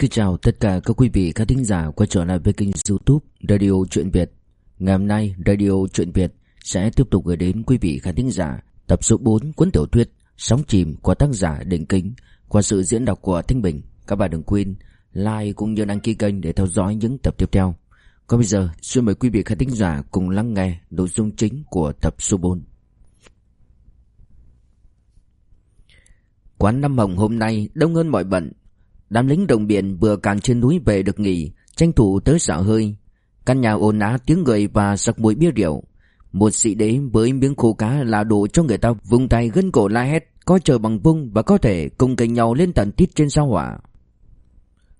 Xin chào tất cả các quý vị khán thính giả quay trở lại với kênh youtube Radio Chuyện Việt. Ngày hôm nay, Radio Chuyện Việt sẽ tiếp tục gửi đến quý vị khán thính giả tập số 4 cuốn tiểu thuyết Sóng chìm của tác giả Định Kính qua sự diễn đọc của Thanh Bình. Các bạn đừng quên like cũng như đăng ký kênh để theo dõi những tập tiếp theo. Còn bây giờ, xin mời quý vị khán thính giả cùng lắng nghe nội dung chính của tập số 4 Quán Năm Hồng hôm nay đông hơn mọi bận. Đám lính đồng biển vừa càn trên núi về được nghỉ, Tranh thủ tới xả hơi. Căn nhà ồn á tiếng người và sặc mùi bia rượu. Một sĩ đế với miếng khô cá là đủ cho người ta vung tay gân cổ la hét, Có chờ bằng vung và có thể cùng cành nhau lên tận tít trên sao hỏa.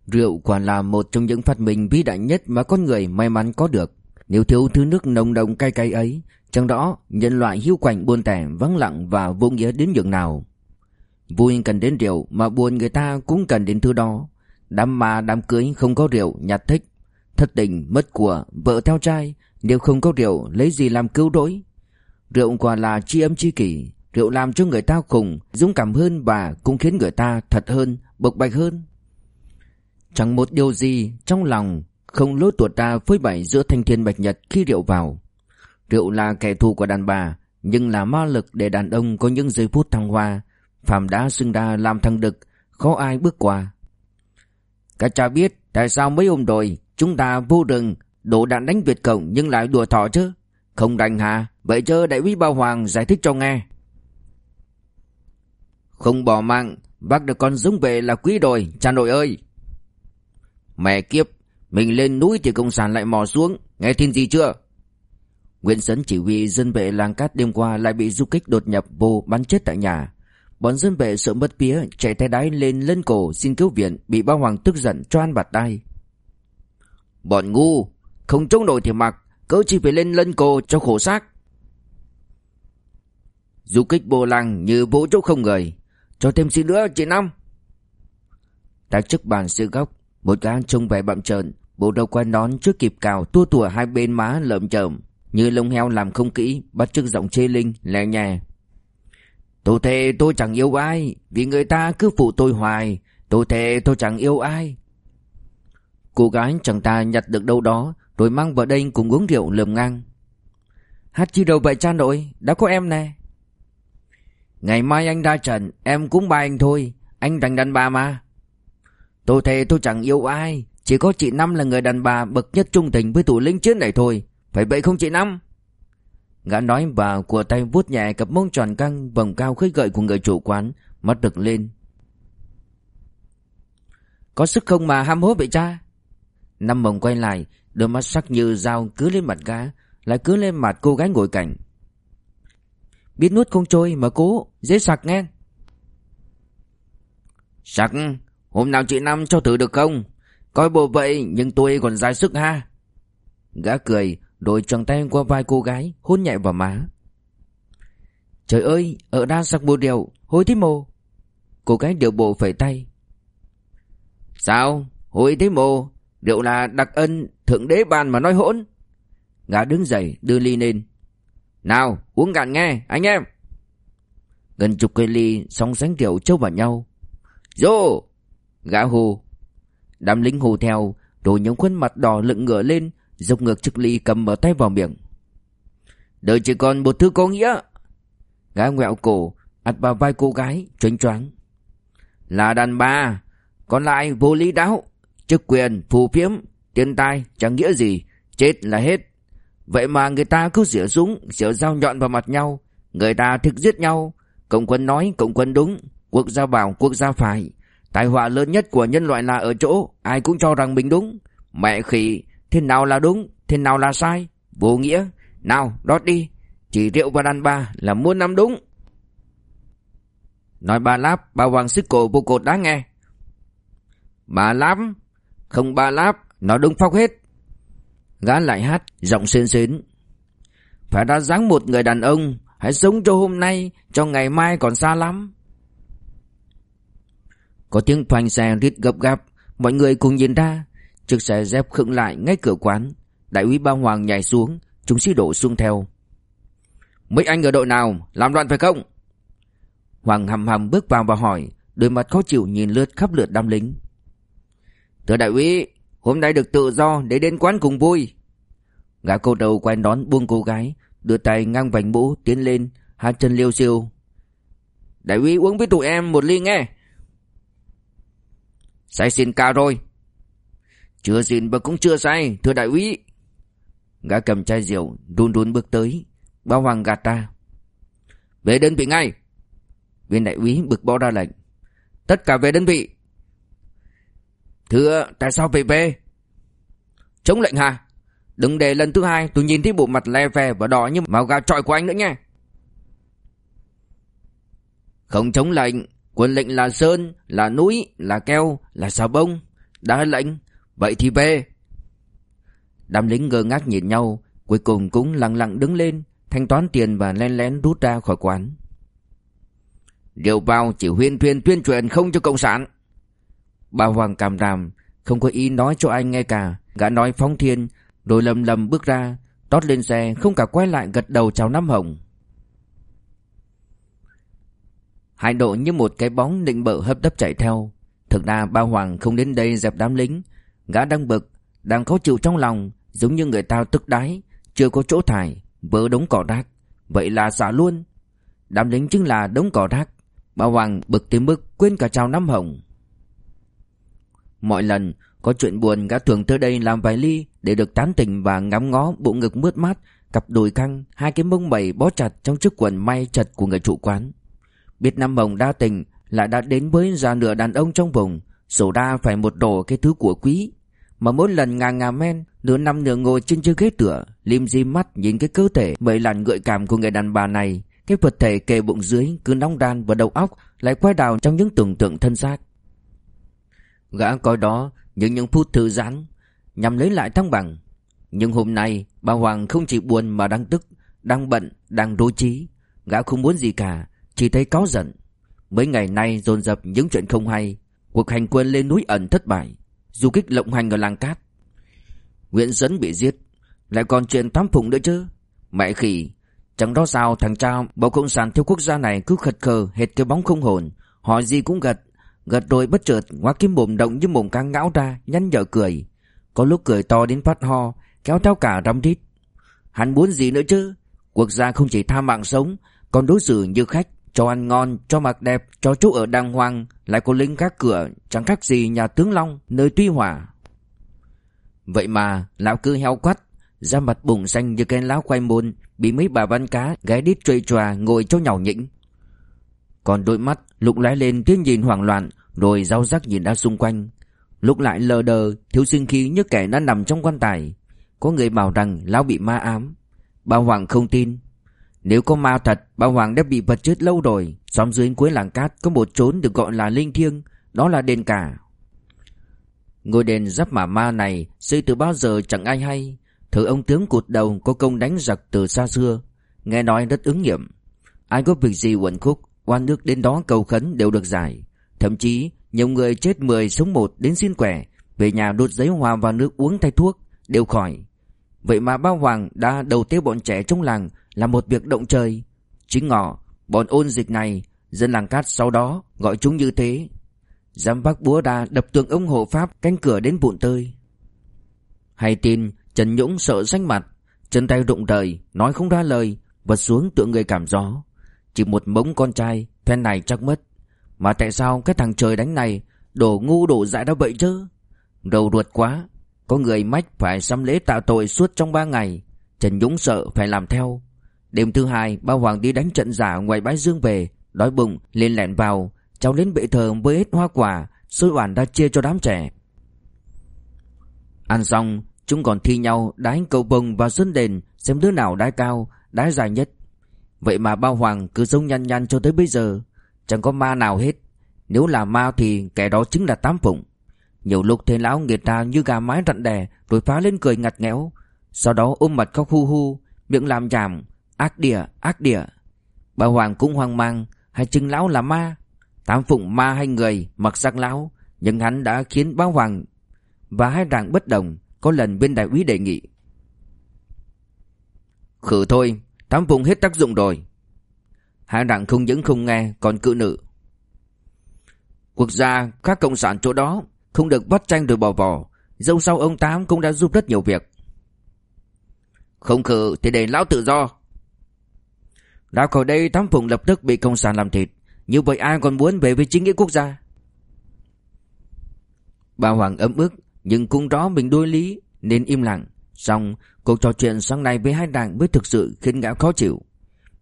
Rượu quả là một trong những phát minh vĩ đại nhất mà con người may mắn có được. Nếu thiếu thứ nước nồng đồng cay cay ấy, Chẳng đó nhân loại hiu quạnh, buồn tẻ, vắng lặng và vô nghĩa đến nhường nào. Vui cần đến rượu mà buồn người ta cũng cần đến thứ đó. Đám ma đám cưới không có rượu nhạt thích. Thất tình mất của vợ theo trai nếu không có rượu lấy gì làm cứu rỗi. Rượu quả là chi âm chi kỷ. Rượu làm cho người ta khùng, dũng cảm hơn và cũng khiến người ta thật hơn, bộc bạch hơn. Chẳng một điều gì trong lòng không lối tuột ra phơi bày giữa thanh thiên bạch nhật khi rượu vào. Rượu là kẻ thù của đàn bà, nhưng là ma lực để đàn ông có những giây phút thăng hoa, Phạm đã xưng Đa làm thằng đực, Khó ai bước qua. Các cha biết tại sao mấy hôm rồi Chúng ta vô rừng Đổ đạn đánh Việt Cộng nhưng lại đùa thỏ chứ? Không đành hả? Vậy chớ đại úy Bao Hoàng giải thích cho nghe. Không bỏ mạng, Bác được con giống về là quý rồi Cha nội ơi. Mẹ kiếp, Mình lên núi thì cộng sản lại mò xuống, Nghe tin gì chưa? Nguyễn Sấn chỉ huy dân vệ làng cát đêm qua lại bị du kích đột nhập vô bắn chết tại nhà. Bọn dân vệ sợ mất pía chạy tay đái lên lân cổ xin cứu viện bị bao hoàng tức giận cho ăn bạt tay. Bọn ngu, không chống nổi thì mặc, cỡ chỉ phải lên lân cổ cho khổ xác. Du kích bồ lăng như vỗ chỗ không người, cho thêm xin nữa chị Năm. Tại trước bàn sư góc, một gã trông vẻ bậm trợn, bộ đầu quay nón trước kịp cào tua tủa hai bên má lợm chởm, như lông heo làm không kỹ, bắt chước giọng chê linh, lè nhè. Tôi thề tôi chẳng yêu ai, Vì người ta cứ phụ tôi hoài. Tôi thề tôi chẳng yêu ai. Cô gái chẳng ta nhặt được đâu đó, Rồi mang vào đây cùng uống rượu lườm ngang. Hát chi đâu vậy cha nội, Đã có em nè. Ngày mai anh ra trận, Em cũng ba anh thôi, Anh thành đàn bà mà. Tôi thề tôi chẳng yêu ai, Chỉ có chị Năm là người đàn bà bậc nhất trung tình với tù lính chiến này thôi. Phải vậy không chị Năm? Gã nói và của tay vuốt nhẹ cặp mông tròn căng vòng cao khơi gợi của người chủ quán, mắt đực lên. Có sức không mà ham hố vậy cha? Năm mồng quay lại, đôi mắt sắc như dao cứ lên mặt gã, lại cứ lên mặt cô gái ngồi cạnh. Biết nuốt không trôi mà cố, dễ sặc nghe. Sặc, hôm nào chị Năm cho thử được không? Coi bộ vậy nhưng tôi còn dài sức ha. Gã cười, Đội tròn tay qua vai cô gái, Hôn nhẹ vào má. Trời ơi, ở đa sạc bồ điều Hối thế mồ. Cô gái điệu bộ phẩy tay. Sao? Hối thế mồ? Rượu là đặc ân thượng đế bàn mà nói hỗn. Gã đứng dậy, đưa ly lên. Nào, uống cạn nghe, anh em. Gần chục cây ly song sánh rượu châu vào nhau. Dô! Gã hù. Đám lính hù theo Rồi những khuôn mặt đỏ lựng ngửa lên Dốc ngược chiếc ly cầm mở tay vào miệng. Đời chỉ còn một thứ có nghĩa. Gái ngoẹo cổ ặt vào vai cô gái choáng choáng. Là đàn bà Còn lại vô lý đáo? Chức quyền, phù phiếm, tiền tài Chẳng nghĩa gì. Chết là hết. Vậy mà người ta cứ xỉa súng Xỉa dao nhọn vào mặt nhau. Người ta thực giết nhau. Cộng quân nói cộng quân đúng. Quốc gia bảo quốc gia phải. Tai họa lớn nhất của nhân loại là ở chỗ Ai cũng cho rằng mình đúng. Mẹ khỉ Thế nào là đúng, Thế nào là sai? Vô nghĩa. Nào đót đi. Chỉ rượu và đàn bà là muôn năm đúng. Nói ba láp Ba hoàng sức cổ vô cột đã nghe. Ba láp, Không ba láp, Nó đúng phóc hết. Gã lại hát Giọng xên xến Phải đã dáng một người đàn ông, Hãy sống cho hôm nay, Cho ngày mai còn xa lắm. Có tiếng phanh xe rít gấp gáp, Mọi người cùng nhìn ra. Chiếc xe dép khựng lại ngay cửa quán. Đại úy Ba Hoàng nhảy xuống, Chúng sĩ đổ xuống theo. Mấy anh ở đội nào? Làm loạn phải không? Hoàng hầm hầm bước vào và hỏi, Đôi mặt khó chịu nhìn lướt khắp lượt đám lính. Thưa đại úy, Hôm nay được tự do để đến quán cùng vui. Gã cô đầu quen đón buông cô gái, Đưa tay ngang vành mũ tiến lên Hai chân liêu siêu Đại úy uống với tụi em một ly nghe. Say xin ca rồi. Chưa xin và cũng chưa say Thưa đại úy. Gã cầm chai rượu Run run bước tới Bao hoàng gạt ra. Về đơn vị ngay. Viên đại úy bực bó ra lệnh. Tất cả về đơn vị. Thưa tại sao phải về? Chống lệnh hả? Đừng để lần thứ hai tôi nhìn thấy bộ mặt le ve và đỏ như màu gà trọi của anh nữa nha. Không chống lệnh Quân lệnh là sơn, là núi, là keo, là xà bông. Đã lệnh Vậy thì về. Đám lính ngơ ngác nhìn nhau, Cuối cùng cũng lặng lặng đứng lên, Thanh toán tiền và len lén rút ra khỏi quán. Điều bao chỉ huyên thuyên tuyên truyền không cho cộng sản. Bà Hoàng cảm ràm Không có ý nói cho anh nghe cả, Gã nói phóng thiên, Rồi lầm lầm bước ra, Tót lên xe, không cả quay lại gật đầu chào Nam Hồng. Hai độ như một cái bóng định bợ hấp tấp chạy theo. Thực ra ba Hoàng không đến đây dẹp đám lính Gã đang bực Đang khó chịu trong lòng Giống như người ta tức đáy Chưa có chỗ thải Vỡ đống cỏ rác. Vậy là xả luôn. Đám lính chính là đống cỏ rác. Bà Hoàng bực tới mức quên cả chào năm Hồng. Mọi lần có chuyện buồn gã thường tới đây làm vài ly để được tán tỉnh và ngắm ngó bộ ngực mướt mát, cặp đùi căng, hai cái mông bầy bó chặt trong chiếc quần may chật của người chủ quán. Biết năm Hồng đa tình lại đã đến với già nửa đàn ông trong vùng, sổ đa phải một đồ cái thứ của quý. Mà mỗi lần ngà ngà men, nửa năm nửa ngồi trên chiếc ghế tựa, lim di mắt nhìn cái cơ thể mấy làn gợi cảm của người đàn bà này, cái vật thể kề bụng dưới cứ nóng đan và đầu óc lại quay đào trong những tưởng tượng thân xác. Gã coi đó những những phút thư giãn nhằm lấy lại thăng bằng. Nhưng hôm nay bà Hoàng không chỉ buồn mà đang tức, đang bận, đang rối trí. Gã không muốn gì cả, chỉ thấy cáu giận. Mấy ngày nay dồn dập những chuyện không hay, cuộc hành quân lên núi ẩn thất bại, du kích lộng hành ở làng cát. Nguyễn Dẫn bị giết, lại còn chuyện tám phụng nữa chứ. Mẹ khỉ, chẳng đó sao thằng cha bộ cộng sản theo quốc gia này cứ khật khờ hệt cái bóng không hồn, hỏi gì cũng gật, Gật rồi bất chợt ngoá kiếm mồm động như mồm căng ngão ra Nhăn nhở cười. Có lúc cười to đến phát ho Kéo theo cả răm rít. Hắn muốn gì nữa chứ? Quốc gia không chỉ tha mạng sống Còn đối xử như khách. Cho ăn ngon, cho mặc đẹp, cho chú ở đàng hoàng. Lại có lính các cửa Chẳng khác gì nhà tướng Long Nơi tuy hỏa Vậy mà lão cứ heo quắt. Da mặt bụng xanh như cái lá quay môn Bị mấy bà văn cá gái đít trầy tròa Ngồi cho nhỏ nhĩnh. Còn đôi mắt lục lóe lên tiếng nhìn hoảng loạn Rồi rau rắc nhìn ra xung quanh. Lúc lại lờ đờ Thiếu sinh khí như kẻ đã nằm trong quan tài. Có người bảo rằng lão bị ma ám. Bà Hoàng không tin nếu có ma thật Bà Hoàng đã bị vật chết lâu rồi. Xóm dưới cuối làng cát có một chốn được gọi là linh thiêng Đó là đền cả. Ngôi đền giáp mả ma này Xây từ bao giờ chẳng ai hay. Thử ông tướng cụt đầu có công đánh giặc từ xa xưa. Nghe nói rất ứng nghiệm. Ai có việc gì uẩn khúc oan nước đến đó cầu khấn đều được giải. Thậm chí, nhiều người chết 10 sống một đến xin quẻ, về nhà đốt giấy hoa vào nước uống thay thuốc, đều khỏi. Vậy mà bao hoàng đã đầu tiêu bọn trẻ trong làng là một việc động trời. Chính ngọ, bọn ôn dịch này, dân làng cát sau đó gọi chúng như thế. Giám bác búa đa đập tường ông hộ pháp canh cửa đến bụn tơi. Hay tin, Trần Nhũng sợ xanh mặt, chân tay rụng rời, nói không ra lời, vật xuống tựa người cảm gió. Chỉ một mống con trai Phen này chắc mất Mà tại sao cái thằng trời đánh này Đổ ngu đổ dại đã vậy chứ Đầu ruột quá có người mách phải xăm lễ tạo tội suốt trong ba ngày. Trần Dũng sợ phải làm theo. Đêm thứ hai, Ba Hoàng đi đánh trận giả ngoài bãi dương về, Đói bụng, lên lẹn vào Cháu đến bệ thờ với hết hoa quả, Xôi oản đã chia cho đám trẻ. Ăn xong, Chúng còn thi nhau đái cầu bồng vào sân đền, Xem đứa nào đái cao, Đái dài nhất. Vậy mà bao hoàng cứ giống nhăn nhăn cho tới bây giờ, Chẳng có ma nào hết. Nếu là ma thì kẻ đó chính là tám phụng. Nhiều lúc thấy lão nghiệt ta như gà mái rặn đè Rồi phá lên cười ngặt nghẽo. Sau đó ôm mặt khóc hu hu Miệng làm giảm Ác địa, ác địa. Bà Hoàng cũng hoang mang Hay chừng lão là ma? Tám phụng ma hay người mặc sắc lão Nhưng hắn đã khiến bá Hoàng Và hai đảng bất đồng Có lần bên đại úy đề nghị. Khử thôi Tám phụng hết tác dụng rồi. Hai đảng không những không nghe Còn cự nữ. Quốc gia các cộng sản chỗ đó không được bắt tranh rồi bỏ vỏ. Dẫu sau ông Tám cũng đã giúp rất nhiều việc. Không khử thì để lão tự do. Ra khỏi đây Tám Phụng lập tức bị Cộng sản làm thịt. Như vậy ai còn muốn về với chính nghĩa quốc gia? Bà Hoàng ấm ức Nhưng cũng rõ mình đối lý Nên im lặng. Xong cuộc trò chuyện sáng nay với hai đảng mới thực sự khiến gã khó chịu.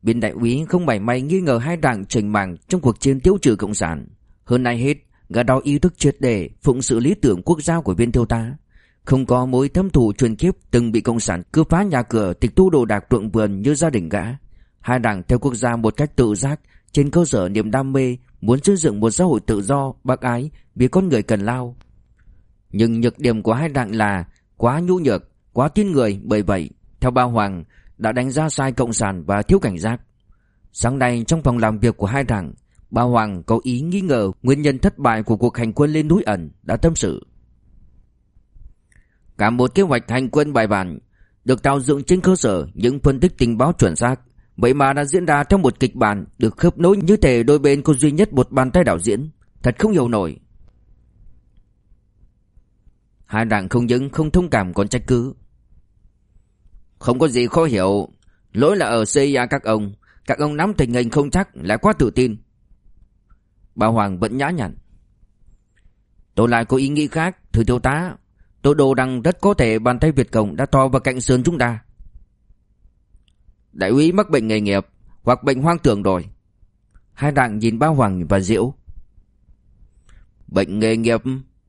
Biên đại úy không mảy may nghi ngờ hai đảng trình mạng trong cuộc chiến tiêu trừ cộng sản. Hơn nay hết, gã đó ý thức triệt để phụng sự lý tưởng quốc gia của viên thiếu tá. Không có mối thâm thù truyền kiếp từng bị cộng sản cướp phá nhà cửa tịch thu đồ đạc ruộng vườn như gia đình gã. Hai đảng theo quốc gia một cách tự giác trên cơ sở niềm đam mê muốn xây dựng một xã hội tự do, bác ái vì con người cần lao. Nhưng nhược điểm của hai đảng là quá nhu nhược, quá tin người bởi vậy, theo ba Hoàng, đã đánh giá sai cộng sản và thiếu cảnh giác. Sáng nay trong phòng làm việc của hai đảng, bà Hoàng có ý nghi ngờ nguyên nhân thất bại của cuộc hành quân lên núi ẩn đã tâm sự. Cả một kế hoạch hành quân bài bản được tạo dựng trên cơ sở những phân tích tình báo chuẩn xác, vậy mà đã diễn ra trong một kịch bản được khớp nối như thể đôi bên có duy nhất một bàn tay đạo diễn, thật không hiểu nổi. Hai đảng không những không thông cảm còn trách cứ không có gì khó hiểu Lỗi là ở CIA các ông Các ông nắm tình hình không chắc lại quá tự tin Bà Hoàng vẫn nhã nhặn. Tôi lại có ý nghĩ khác Thưa thiếu tá. Tôi đồ rằng rất có thể bàn tay Việt Cộng đã to vào cạnh sườn chúng ta. Đại úy mắc bệnh nghề nghiệp Hoặc bệnh hoang tưởng rồi. Hai đặng nhìn ba Hoàng và Diễu. Bệnh nghề nghiệp?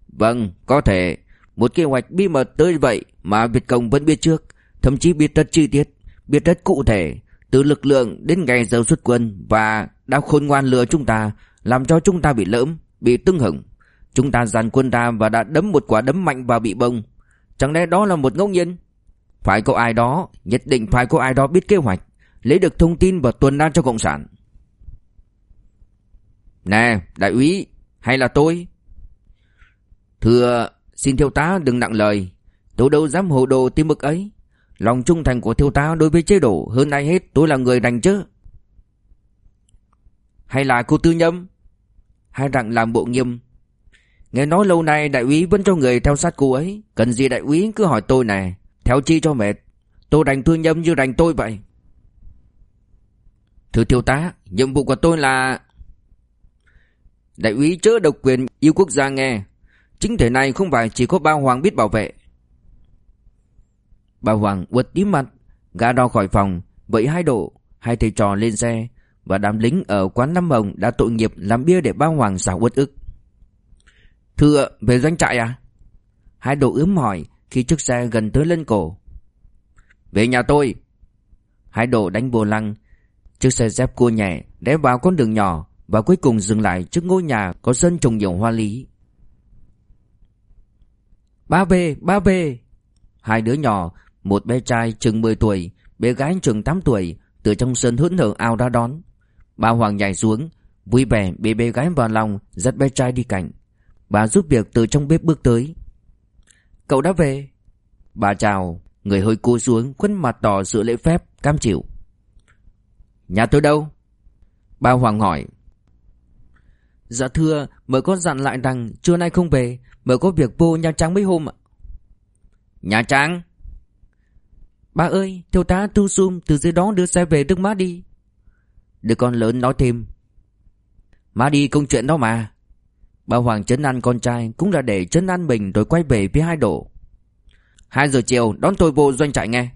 Vâng có thể. Một kế hoạch bí mật tới vậy Mà Việt Cộng vẫn biết trước. Thậm chí biết rất chi tiết, biết rất cụ thể, từ lực lượng đến ngày giờ xuất quân và đã khôn ngoan lừa chúng ta, làm cho chúng ta bị lỡm, bị tưng hửng. Chúng ta dàn quân ra và đã đấm một quả đấm mạnh vào bị bông. Chẳng lẽ đó là một ngẫu nhiên? Phải có ai đó, nhất định phải có ai đó biết kế hoạch, lấy được thông tin và tuần ra cho Cộng sản. Nè, đại úy, hay là tôi? Thưa, xin thiếu tá đừng nặng lời, tôi đâu dám hồ đồ tim mực ấy. Lòng trung thành của thiếu tá đối với chế độ hơn ai hết tôi là người đành chứ. Hay là cô tư nhâm? Hai rặng làm bộ nghiêm. Nghe nói lâu nay đại úy vẫn cho người theo sát cô ấy. Cần gì đại úy cứ hỏi tôi này. Theo chi cho mệt. Tôi đành thương nhâm như đành tôi vậy. Thưa thiếu tá, nhiệm vụ của tôi là... Đại úy chớ độc quyền yêu quốc gia nghe. Chính thể này không phải chỉ có ba hoàng biết bảo vệ. Bà Hoàng uất tím mặt, gã đo khỏi phòng, vẫy hai độ, hai thầy trò lên xe và đám lính ở quán Năm Hồng đã tội nghiệp làm bia để ba Hoàng xảo uất ức. Thưa, về doanh trại à? Hai đồ ướm hỏi khi chiếc xe gần tới lên cổ. Về nhà tôi. Hai đồ đánh bồ lăng, chiếc xe dép cua nhẹ đé vào con đường nhỏ và cuối cùng dừng lại trước ngôi nhà có sân trồng nhiều hoa lý. Ba về, ba về. Hai đứa nhỏ một bé trai chừng 10 tuổi, bé gái chừng 8 tuổi từ trong sân hớn hở ao ra đón. Bà Hoàng nhảy xuống, vui vẻ bế bé gái vào lòng, dắt bé trai đi cạnh. Bà giúp việc từ trong bếp bước tới. Cậu đã về. Bà chào, người hơi cúi xuống, khuôn mặt tỏ sự lễ phép, cam chịu. Nhà tôi đâu? Bà Hoàng hỏi. Dạ thưa, mời con dặn lại rằng trưa nay không về, mời có việc vô Nha Trang mấy hôm ạ. Nha Trang? Ba ơi, thiếu tá Tu Sum từ dưới đó đưa xe về Đức Má đi. Đứa con lớn nói thêm. Má đi công chuyện đó mà. Bà Hoàng chấn an con trai cũng là để chấn an mình rồi quay về phía hai độ. Hai giờ chiều đón tôi vô doanh trại nghe.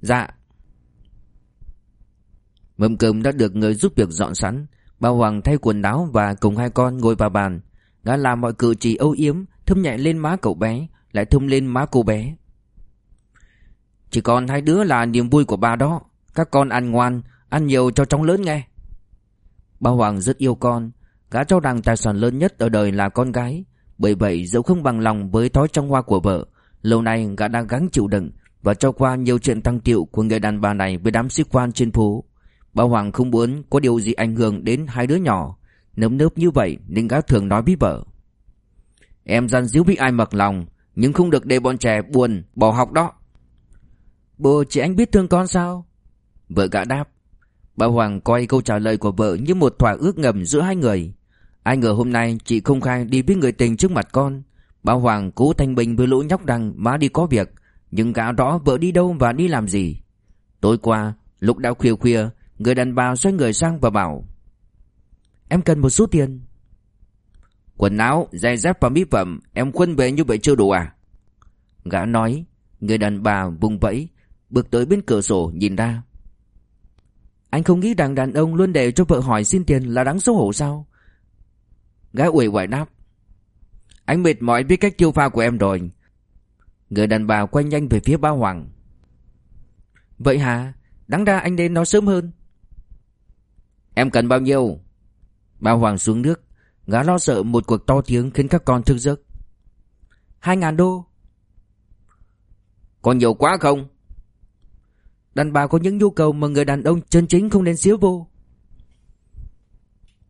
Dạ. Mâm cơm đã được người giúp việc dọn sẵn. Bà Hoàng thay quần áo và cùng hai con ngồi vào bàn. Gã làm mọi cử chỉ âu yếm, thâm nhẹ lên má cậu bé, lại thâm lên má cô bé. Chỉ còn hai đứa là niềm vui của ba đó Các con ăn ngoan Ăn nhiều cho cháu lớn nghe. Ba Hoàng rất yêu con Gã cho rằng tài sản lớn nhất ở đời là con gái. Bởi vậy, dẫu không bằng lòng với thói trong hoa của vợ, Lâu nay gã đang gắng chịu đựng Và cho qua nhiều chuyện tăng tiệu của người đàn bà này với đám sĩ quan trên phố. Ba Hoàng không muốn có điều gì ảnh hưởng đến hai đứa nhỏ. Nấm nớp như vậy nên gã thường nói với vợ. Em gian díu với ai mặc lòng, Nhưng không được để bọn trẻ buồn, bỏ học đó. Bố, chị anh biết thương con sao? Vợ gã đáp. Bà Hoàng coi câu trả lời của vợ như một thỏa ước ngầm giữa hai người. Ai ngờ hôm nay chị không khai đi với người tình trước mặt con. Bà Hoàng cố thanh bình với lũ nhóc rằng má đi có việc Nhưng gã rõ vợ đi đâu và đi làm gì. Tối qua lúc đã khuya khuya Người đàn bà xoay người sang và bảo Em cần một số tiền. Quần áo, giày dép và mỹ phẩm Em khuân về như vậy chưa đủ à? Gã nói. Người đàn bà vùng vẫy Bước tới bên cửa sổ nhìn ra. Anh không nghĩ rằng đàn ông luôn để cho vợ hỏi xin tiền là đáng xấu hổ sao? Gái uể oải đáp. Anh mệt mỏi biết cách tiêu pha của em rồi. Người đàn bà quay nhanh về phía ba Hoàng. Vậy hả? Đáng ra anh nên nói sớm hơn. Em cần bao nhiêu? Ba Hoàng xuống nước. Gã lo sợ một cuộc to tiếng khiến các con thức giấc. Hai ngàn đô. Còn nhiều quá không? Đàn bà có những nhu cầu mà người đàn ông chân chính không nên xíu vô.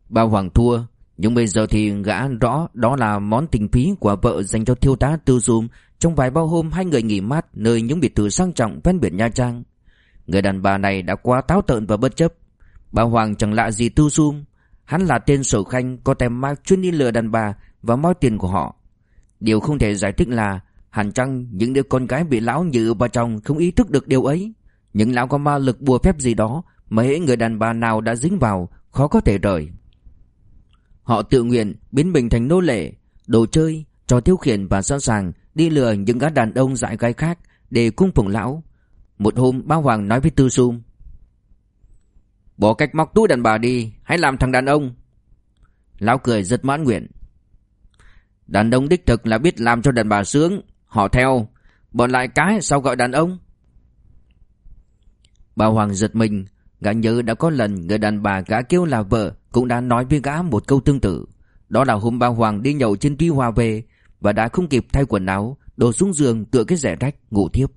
Bà Hoàng thua, Nhưng bây giờ thì gã rõ đó là món tình phí của vợ dành cho thiêu tá Tư Dùm. Trong vài bao hôm, hai người nghỉ mát nơi những biệt thự sang trọng ven biển Nha Trang. Người đàn bà này đã quá táo tợn và bất chấp. Bà Hoàng chẳng lạ gì Tư Dùm. Hắn là tên sổ khanh, có tem ma chuyên đi lừa đàn bà và moi tiền của họ. Điều không thể giải thích là hẳn chăng những đứa con gái bị lão như bà chồng không ý thức được điều ấy. Những lão có ma lực bùa phép gì đó mà hễ người đàn bà nào đã dính vào khó có thể rời. Họ tự nguyện biến mình thành nô lệ, đồ chơi, trò tiêu khiển và sẵn sàng đi lừa những gã đàn ông dại gái khác để cung phụng lão. Một hôm bao Hoàng nói với Tư Sum Bỏ cách móc túi đàn bà đi Hãy làm thằng đàn ông Lão cười rất mãn nguyện Đàn ông đích thực là biết làm cho đàn bà sướng Họ theo Bọn lại cái sao gọi đàn ông Bà Hoàng giật mình, Gã nhớ đã có lần người đàn bà gã kêu là vợ Cũng đã nói với gã một câu tương tự. Đó là hôm bà Hoàng đi nhậu trên Tuy Hòa về Và đã không kịp thay quần áo, Đổ xuống giường tựa cái rẻ rách, ngủ thiếp.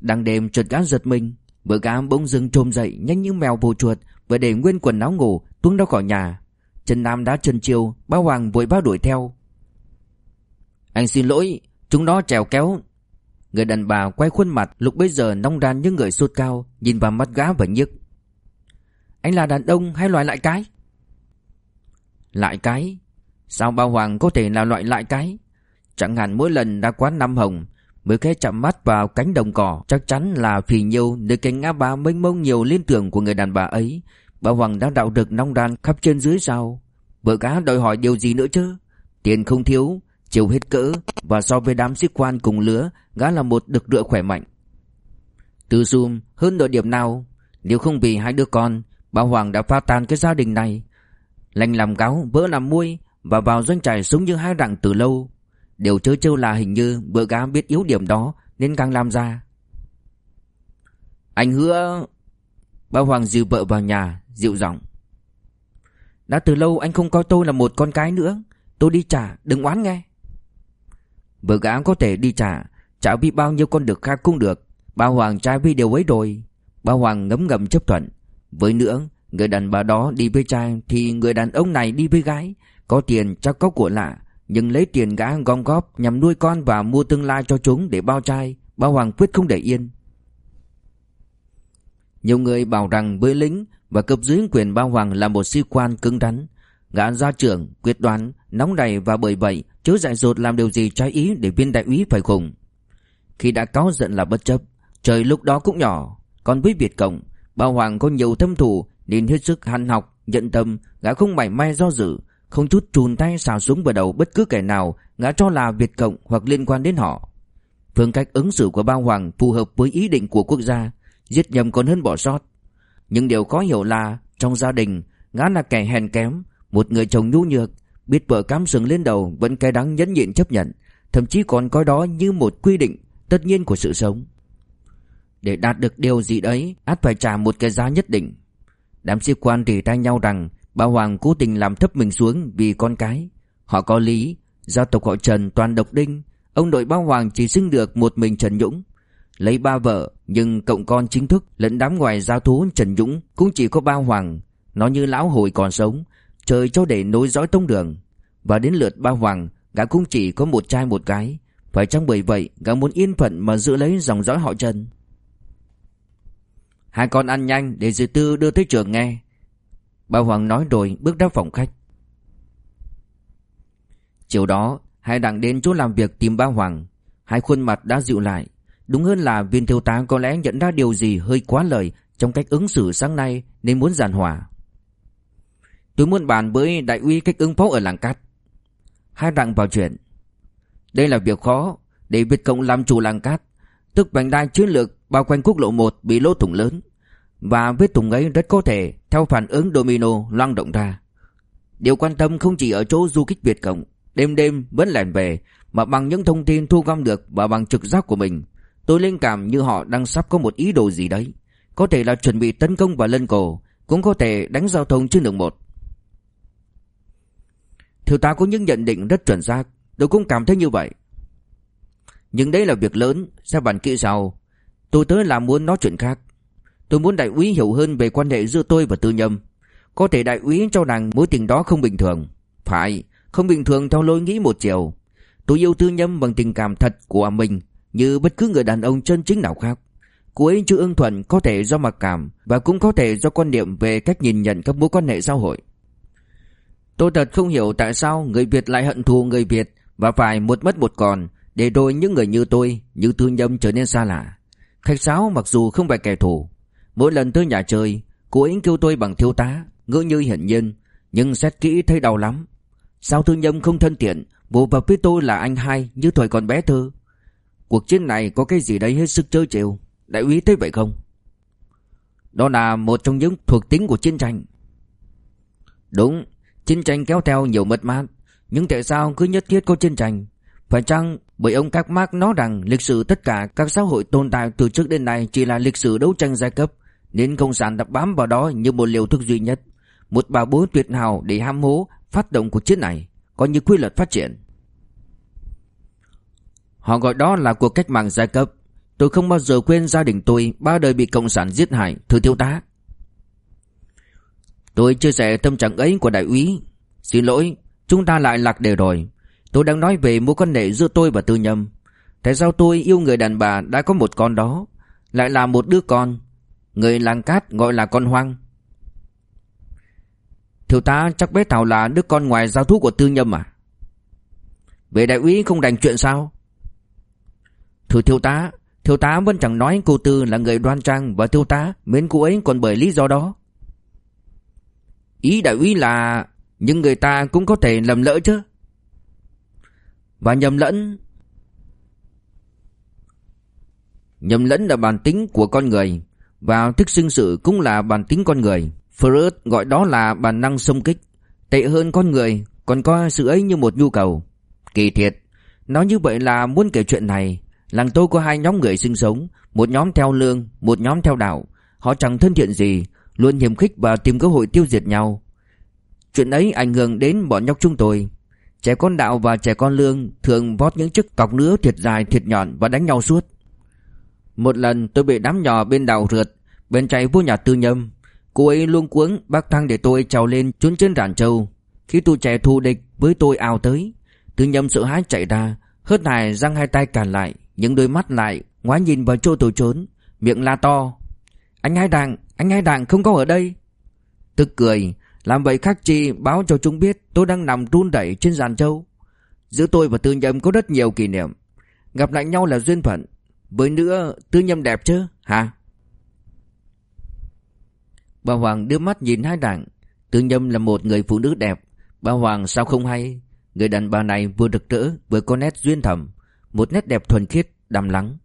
Đang đêm chợt gã giật mình Bữa gã bỗng dưng trồm dậy nhanh như mèo vô chuột Và để nguyên quần áo ngủ tuôn ra khỏi nhà. Trần Nam đã chân chiều Bao Hoàng vội bao đuổi theo. Anh xin lỗi, Chúng nó trèo kéo Người đàn bà quay khuôn mặt, lúc bây giờ nong ran như người sốt cao, Nhìn vào mắt gã và nhức. Anh là đàn ông hay loại lại cái? Lại cái? Sao bao hoàng có thể là loại lại cái? Chẳng hạn mỗi lần đã quá năm hồng, Mới khẽ chạm mắt vào cánh đồng cỏ, Chắc chắn là phì nhiêu Nơi cánh ngã ba mênh mông nhiều liên tưởng của người đàn bà ấy. Bà Hoàng đã đạo được nong đan khắp trên dưới sao? Vợ cá đòi hỏi điều gì nữa chứ? Tiền không thiếu Chiều hết cỡ, Và so với đám sĩ quan cùng lứa, Gã là một đực đựa khỏe mạnh. Từ zoom, hơn đội điểm nào, Nếu không vì hai đứa con, Bà Hoàng đã phá tan cái gia đình này. Lành làm gáo, vỡ làm muôi, Và vào doanh trại sống như hai rặng từ lâu. Điều chớ trêu là hình như bữa gã biết yếu điểm đó, Nên càng làm ra. Anh hứa, Bà Hoàng dìu vợ vào nhà, Dịu giọng. Đã từ lâu anh không coi tôi là một con cái nữa. Tôi đi trả, đừng oán nghe. Vợ gã có thể đi trả. Trả vì bao nhiêu con được khác cũng được. Bà Hoàng trai vì điều ấy rồi. Bà Hoàng ngấm ngầm chấp thuận. Với nữa Người đàn bà đó đi với trai Thì người đàn ông này đi với gái. Có tiền chắc có của lạ nhưng lấy tiền gã gom góp nhằm nuôi con và mua tương lai cho chúng để bao trai, bao hoàng quyết không để yên. Nhiều người bảo rằng với lính và cấp dưới quyền bao hoàng là một sĩ quan cứng rắn. Gã gia trưởng, quyết đoán, nóng đầy và bởi vậy chớ dại dột làm điều gì trái ý để viên đại úy phải khùng Khi đã cáo giận là bất chấp, trời lúc đó cũng nhỏ. Còn với Việt Cộng, bao hoàng có nhiều thâm thủ nên hết sức hành học, nhận tâm, gã không mảy may do dự, không chút chùn tay xào súng vào đầu bất cứ kẻ nào gã cho là Việt Cộng hoặc liên quan đến họ. Phương cách ứng xử của Bao Hoàng phù hợp với ý định của quốc gia, giết nhầm còn hơn bỏ sót. Nhưng điều khó hiểu là trong gia đình, gã là kẻ hèn kém, một người chồng nhu nhược, biết vợ cắm sừng lên đầu vẫn cay đắng nhẫn nhịn chấp nhận, thậm chí còn coi đó như một quy định tất nhiên của sự sống. Để đạt được điều gì đấy, át phải trả một cái giá nhất định. Đám sĩ quan rỉ tay nhau rằng Bà Hoàng cố tình làm thấp mình xuống vì con cái Họ có lý Gia tộc họ Trần toàn độc đinh Ông nội ba Hoàng chỉ sinh được một mình Trần Dũng Lấy ba vợ Nhưng cộng con chính thức lẫn đám ngoài giao thú Trần Dũng Cũng chỉ có ba Hoàng Nó như lão hồi còn sống Trời cho để nối dõi tông đường. Và đến lượt ba Hoàng, Gã cũng chỉ có một trai một gái. Phải chăng bởi vậy, gã muốn yên phận mà giữ lấy dòng dõi họ Trần? Hai con ăn nhanh để dì Tư đưa tới trường nghe. Ba Hoàng nói rồi bước ra phòng khách. Chiều đó, Hai đặng đến chỗ làm việc tìm ba Hoàng. Hai khuôn mặt đã dịu lại. Đúng hơn là viên thiếu tá có lẽ nhận ra điều gì hơi quá lời Trong cách ứng xử sáng nay Nên muốn giàn hòa Tôi muốn bàn với đại úy cách ứng phó ở làng cát. Hai đặng vào chuyện. Đây là việc khó Để Việt Cộng làm chủ làng cát, Tức vành đai chiến lược bao quanh quốc lộ 1 bị lỗ thủng lớn, Và vết thủng ấy rất có thể, Theo phản ứng domino loang động ra. Điều quan tâm không chỉ ở chỗ du kích Việt Cộng, Đêm đêm vẫn lẻn về, Mà bằng những thông tin thu gom được Và bằng trực giác của mình, Tôi linh cảm như họ đang sắp có một ý đồ gì đấy. Có thể là chuẩn bị tấn công vào lân cổ, Cũng có thể đánh giao thông trên đường một. Thiếu tá có những nhận định rất chuẩn xác. Tôi cũng cảm thấy như vậy. Nhưng đây là việc lớn. Sẽ bàn kỹ sau. Tôi tới là muốn nói chuyện khác. Tôi muốn đại úy hiểu hơn về quan hệ giữa tôi và tư nhâm Có thể đại úy cho rằng mối tình đó không bình thường. Phải, Không bình thường theo lối nghĩ một chiều. Tôi yêu tư nhâm bằng tình cảm thật của mình, Như bất cứ người đàn ông chân chính nào khác. Cô ấy chưa ưng thuận có thể do mặc cảm Và cũng có thể do quan niệm về cách nhìn nhận các mối quan hệ xã hội. Tôi thật không hiểu tại sao người Việt lại hận thù người Việt Và phải một mất một còn Để rồi những người như tôi, Như tư nhâm trở nên xa lạ. Khách sáo mặc dù không phải kẻ thù. Mỗi lần tới nhà chơi, Cô ấy kêu tôi bằng thiếu tá, Ngỡ như hiển nhiên, Nhưng xét kỹ thấy đau lắm. Sao tư nhâm không thân thiện Bộ vào với tôi là anh hai như thời còn bé thơ? Cuộc chiến này có cái gì đấy hết sức chơi trêu, Đại úy thấy vậy không? Đó là một trong những thuộc tính của chiến tranh. Đúng Chiến tranh kéo theo nhiều mất mát. Nhưng tại sao cứ nhất thiết có chiến tranh? Phải chăng bởi ông các Marx nói rằng Lịch sử tất cả các xã hội tồn tại từ trước đến nay Chỉ là lịch sử đấu tranh giai cấp, Nên Cộng sản đã bám vào đó như một liều thuốc duy nhất, Một bảo bối tuyệt hảo để ham hố Phát động cuộc chiến này Có như quy luật phát triển. Họ gọi đó là cuộc cách mạng giai cấp. Tôi không bao giờ quên gia đình tôi Ba đời bị Cộng sản giết hại, Thưa thiếu tá. Tôi chia sẻ tâm trạng ấy của đại úy. Xin lỗi, Chúng ta lại lạc đề rồi. Tôi đang nói về mối quan hệ giữa tôi và tư nhâm. Tại sao tôi yêu người đàn bà đã có một con đó, Lại là một đứa con? Người làng cát gọi là con hoang. Thiếu tá chắc bé Thảo là đứa con ngoài giao thú của tư nhâm à? Về đại úy không đành chuyện sao? Thưa thiếu tá Thiếu tá vẫn chẳng nói cô Tư là người đoan trang Và thiếu tá mến cô ấy còn bởi lý do đó. Ý đại úy là, Nhưng người ta cũng có thể lầm lỡ chứ. Và nhầm lẫn. Nhầm lẫn là bản tính của con người, Và thức sinh sự cũng là bản tính con người. Freud gọi đó là bản năng xông kích. Tệ hơn con người, Còn coi sự ấy như một nhu cầu. Kỳ thiệt Nói như vậy là muốn kể chuyện này. Làng tôi có hai nhóm người sinh sống, Một nhóm theo lương, Một nhóm theo đạo. Họ chẳng thân thiện gì Luôn hiểm khích và tìm cơ hội tiêu diệt nhau. Chuyện ấy ảnh hưởng đến bọn nhóc chúng tôi. Trẻ con đạo và trẻ con lương Thường vót những chiếc cọc nứa thiệt dài, thiệt nhọn Và đánh nhau suốt. Một lần tôi bị đám nhỏ bên đào rượt, Bên chạy vô nhà tư nhâm. Cô ấy luôn cuống, bác thăng để tôi trèo lên trốn trên rạn trâu. Khi tụi trẻ thù địch với tôi ào tới, Tư nhâm sợ hãi chạy ra, Hớt hải răng hai tay cản lại, Những đôi mắt lại Ngoái nhìn vào chỗ tôi trốn, Miệng la to. Anh hai đàng anh hai đàng không có ở đây. Tức cười, Làm vậy khác chi báo cho chúng biết Tôi đang nằm run đẩy trên giàn châu Giữa tôi và tư nhâm có rất nhiều kỷ niệm. Gặp lại nhau là duyên phận. Với nữa, tư nhâm đẹp chứ, Hả? Bà Hoàng đưa mắt nhìn hai đảng. Tư nhâm là một người phụ nữ đẹp. Bà Hoàng sao không hay? Người đàn bà này vừa rực rỡ vừa có nét duyên thầm, Một nét đẹp thuần khiết đàm lắng.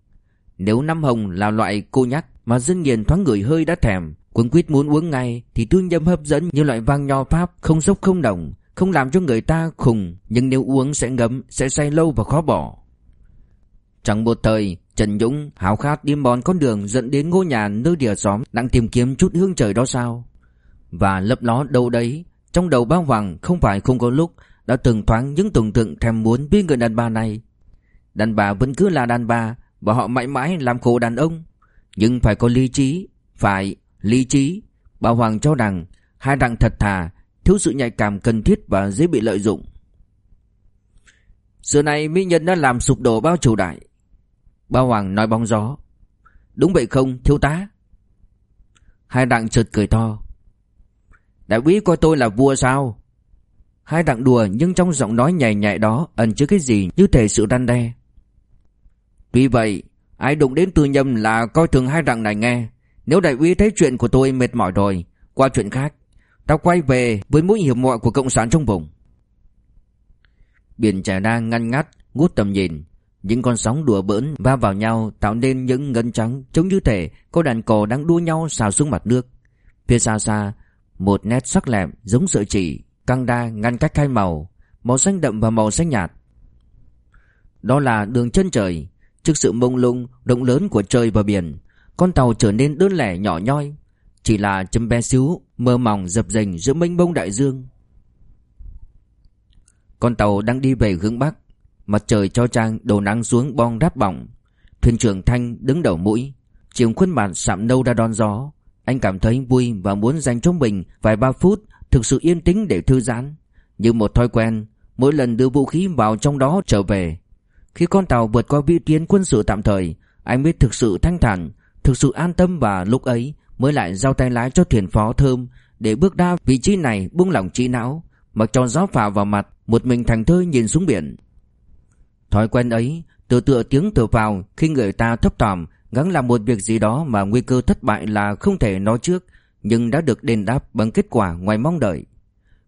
Nếu năm Hồng là loại cô nhắc mà Dương Nghiền thoáng người hơi đã thèm Quấn quýt muốn uống ngay Thì tư nhâm hấp dẫn như loại vang nho Pháp Không sốc không đồng Không làm cho người ta khùng Nhưng nếu uống sẽ ngấm Sẽ say lâu và khó bỏ Chẳng một thời Trần Dũng hào khát đi mòn con đường dẫn đến ngôi nhà nơi địa xóm đang tìm kiếm chút hương trời đó sao. Và lấp ló đâu đấy, trong đầu bao hoàng không phải không có lúc đã từng thoáng những tưởng tượng thèm muốn với người đàn bà này. Đàn bà vẫn cứ là đàn bà và họ mãi mãi làm khổ đàn ông. Nhưng phải có lý trí, phải, lý trí. Bà Hoàng cho rằng hai đặng thật thà, thiếu sự nhạy cảm cần thiết và dễ bị lợi dụng. Giờ này mỹ nhân đã làm sụp đổ bao triều đại Bà Hoàng nói bóng gió Đúng vậy không thiếu tá Hai đặng chợt cười to Đại úy coi tôi là vua sao Hai đặng đùa nhưng trong giọng nói nhảy nhạy đó ẩn chứa cái gì như thể sự răn đe. Tuy vậy, ai đụng đến tư nhâm là coi thường hai rằng này nghe. Nếu đại úy thấy chuyện của tôi mệt mỏi rồi, qua chuyện khác, ta quay về với mũi hiểm mọi của cộng sản trong vùng. Biển trà đang ngăn ngắt, ngút tầm nhìn. Những con sóng đùa bỡn va vào nhau tạo nên những ngân trắng trông như thể có đàn cò đang đua nhau xào xuống mặt nước. Phía xa xa, một nét sắc lẹm giống sợi chỉ, căng đa ngăn cách hai màu, màu xanh đậm và màu xanh nhạt. Đó là đường chân trời, trước sự mông lung, động lớn của trời và biển, con tàu trở nên đơn lẻ nhỏ nhoi, chỉ là chấm bé xíu, mơ mỏng dập dềnh giữa mênh mông đại dương. Con tàu đang đi về hướng bắc, mặt trời cho trang đổ nắng xuống bong rát bỏng. Thuyền trưởng Thanh đứng đầu mũi, chiều khuôn mặt sạm nâu ra đón gió. Anh cảm thấy vui và muốn dành cho mình vài ba phút thực sự yên tĩnh để thư giãn. Như một thói quen, mỗi lần đưa vũ khí vào trong đó trở về. Khi con tàu vượt qua vị tuyến quân sự tạm thời, anh biết thực sự thanh thản, thực sự an tâm và lúc ấy mới lại giao tay lái cho thuyền phó thơm để bước ra vị trí này buông lỏng trí não, mặc cho gió phả vào mặt, một mình thành thơi nhìn xuống biển. Thói quen ấy, từ tựa tiếng thở vào khi người ta thấp thỏm gắng làm một việc gì đó mà nguy cơ thất bại là không thể nói trước, nhưng đã được đền đáp bằng kết quả ngoài mong đợi.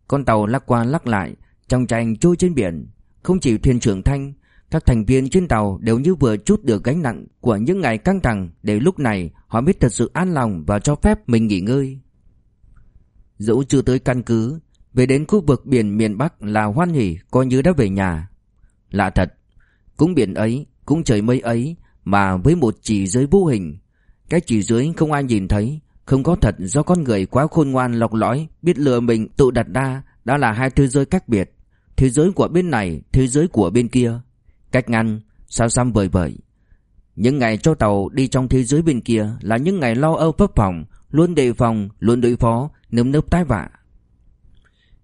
Con tàu lắc qua lắc lại, trong tranh trôi trên biển, không chỉ thuyền trưởng Thanh, các thành viên trên tàu đều như vừa chút được gánh nặng của những ngày căng thẳng để lúc này họ biết thật sự an lòng và cho phép mình nghỉ ngơi. Dẫu chưa tới căn cứ, về đến khu vực biển miền Bắc là hoan hỉ coi như đã về nhà. Lạ thật, cũng biển ấy, cũng trời mây ấy mà với một chỉ giới vô hình. Cái chỉ dưới không ai nhìn thấy, không có thật do con người quá khôn ngoan lọc lõi, biết lừa mình tự đặt ra, đó là hai thế giới cách biệt. Thế giới của bên này, thế giới của bên kia. Cách ngăn, sao xăm vời vợi. Những ngày cho tàu đi trong thế giới bên kia là những ngày lo âu phấp phòng, luôn đề phòng, luôn đối phó, Nấm nớp tai vạ.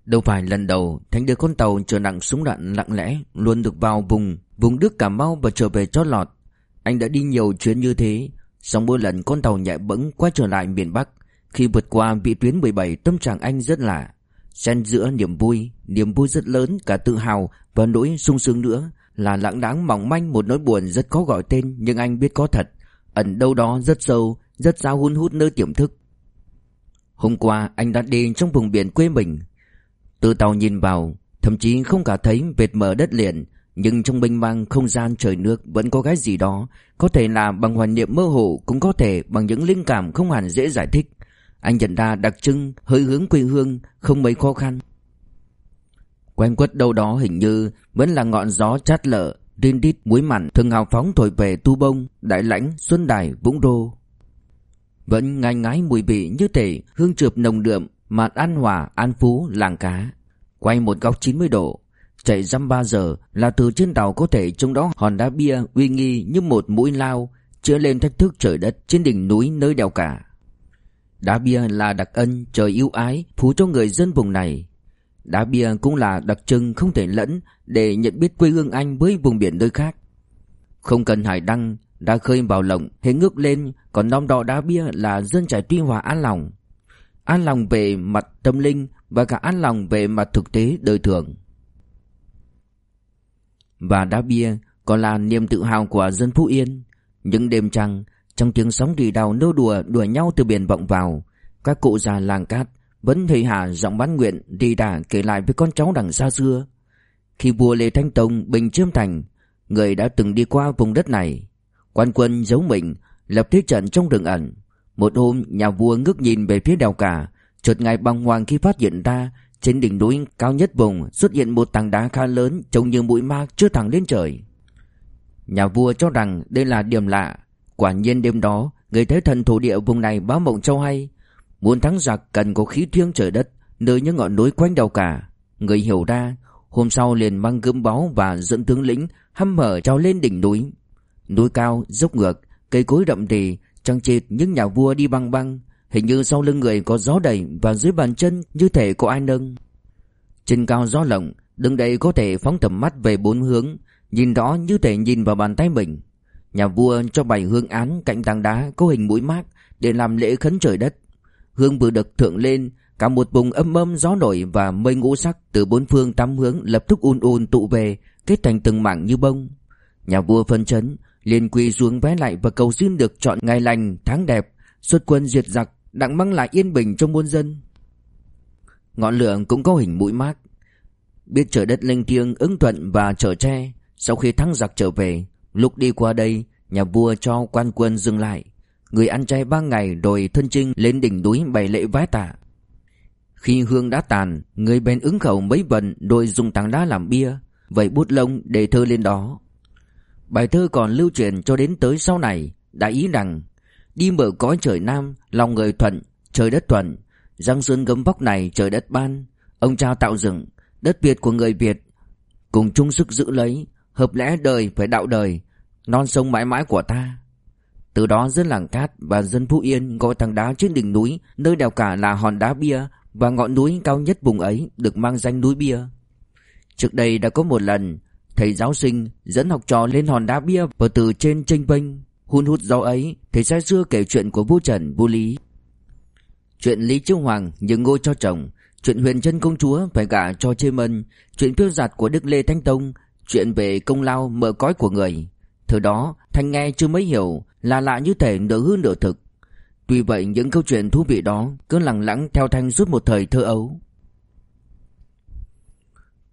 Đâu phải lần đầu Thánh đưa con tàu chở nặng súng đạn lặng lẽ Luôn được vào vùng Vùng nước Cà Mau và trở về chót lọt. Anh đã đi nhiều chuyến như thế Xong mỗi lần con tàu nhẹ bẫng quay trở lại miền Bắc Khi vượt qua vị tuyến 17 Tâm trạng anh rất lạ. Xen giữa niềm vui Niềm vui rất lớn cả tự hào Và nỗi sung sướng nữa. Là lãng đáng mỏng manh một nỗi buồn rất khó gọi tên, Nhưng anh biết có thật. Ẩn đâu đó rất sâu, Rất xa hun hút nơi tiềm thức. Hôm qua, anh đã đi trong vùng biển quê mình. Từ tàu nhìn vào, Thậm chí không cả thấy vệt mờ đất liền, Nhưng trong mênh mang không gian trời nước Vẫn có cái gì đó, Có thể là bằng hoàn niệm mơ hồ, Cũng có thể bằng những linh cảm không hẳn dễ giải thích. Anh nhận ra đặc trưng, Hơi hướng quê hương, Không mấy khó khăn. Quen quất đâu đó hình như Vẫn là ngọn gió chát lở, Rin đít muối mặn thường hào phóng thổi về tu bông Đại lãnh, Xuân Đài, Vũng Rô. Vẫn ngai ngái mùi vị như thể hương trượp nồng đượm mà An Hòa, An Phú, Làng Cá Quay một góc 90 độ Chạy dăm ba giờ là từ trên tàu có thể trông đó hòn đá bia uy nghi như một mũi lao chữa lên thách thức trời đất trên đỉnh núi nơi đèo cả. Đá bia là đặc ân trời yêu ái phú cho người dân vùng này. Đá bia cũng là đặc trưng không thể lẫn để nhận biết quê hương anh với vùng biển nơi khác. Không cần hải đăng, đã khơi vào lộng, hế ngước lên, còn non đỏ đá bia là dân trải tuy hòa an lòng. An lòng về mặt tâm linh và cả an lòng về mặt thực tế đời thường. Và đá bia còn là niềm tự hào của dân Phú Yên. Những đêm trăng, trong tiếng sóng rì đào nô đùa đùa nhau từ biển vọng vào, các cụ già làng cát vẫn thầy hà giọng bán nguyện đi đà kể lại với con cháu đằng xa xưa. Khi vua Lê Thanh Tông bình chiêm thành, người đã từng đi qua vùng đất này. Quan quân giấu mình, lập thế trận trong rừng ẩn. Một hôm, nhà vua ngước nhìn về phía đèo cả, chợt ngài băng hoàng khi phát hiện ra trên đỉnh núi cao nhất vùng xuất hiện một tảng đá khá lớn trông như mũi ma chưa thẳng lên trời. Nhà vua cho rằng đây là điểm lạ. Quả nhiên đêm đó, người thấy thần thổ địa vùng này báo mộng châu hay. Muốn thắng giặc cần có khí thiêng trời đất, nơi những ngọn núi quanh đầu cả. Người hiểu ra, hôm sau liền mang gươm báo và dẫn tướng lĩnh hăm mở trao lên đỉnh núi. Núi cao, dốc ngược, cây cối đậm trì, trăng trịt những nhà vua đi băng băng, Hình như sau lưng người có gió đầy Và dưới bàn chân như thể có ai nâng Trên cao gió lộng Đứng đây có thể phóng tầm mắt về bốn hướng Nhìn rõ như thể nhìn vào bàn tay mình Nhà vua cho bày hương án cạnh tảng đá Có hình mũi mác Để làm lễ khấn trời đất Hương vừa được thượng lên Cả một vùng âm âm gió nổi và mây ngũ sắc từ bốn phương tám hướng lập tức un un tụ về, kết thành từng mảng như bông. Nhà vua phân chấn, liền quỳ xuống vái lại và cầu xin được chọn ngày lành, tháng đẹp, xuất quân diệt giặc, đặng mang lại yên bình cho muôn dân. Ngọn lửa cũng có hình mũi mát. Biết trời đất linh thiêng ứng thuận và trở tre, sau khi thắng giặc trở về, lúc đi qua đây, nhà vua cho quan quân dừng lại. Người ăn chay ba ngày rồi thân trinh lên đỉnh núi bày lễ vái tạ. Khi hương đã tàn, người bèn ứng khẩu mấy vần rồi dùng tảng đá làm bia, vậy bút lông để thơ lên đó. Bài thơ còn lưu truyền cho đến tới sau này, đã ý rằng đi mở cõi trời Nam, lòng người thuận, trời đất thuận, giang sơn gấm vóc này trời đất ban, ông cha tạo dựng, đất Việt của người Việt, cùng chung sức giữ lấy, hợp lẽ đời phải đạo đời, non sông mãi mãi của ta. Từ đó dân làng Cát và dân Phú Yên gọi thằng đá trên đỉnh núi, nơi đèo cả là hòn đá bia và ngọn núi cao nhất vùng ấy được mang danh núi bia. Trước đây đã có một lần, thầy giáo sinh dẫn học trò lên hòn đá bia và từ trên tranh vênh, hun hút gió ấy, thầy sai xưa kể chuyện của vua Trần, vua Lý. Chuyện Lý Chiêu Hoàng nhường ngôi cho chồng, chuyện huyền chân công chúa phải gả cho Chê Mân, chuyện phiêu giạt của Đức Lê Thanh Tông, chuyện về công lao mở cõi của người. Thời đó, Thanh nghe chưa mấy hiểu, là lạ như thể nửa hư nửa thực. Tuy vậy những câu chuyện thú vị đó cứ lặng lặng theo Thanh suốt một thời thơ ấu.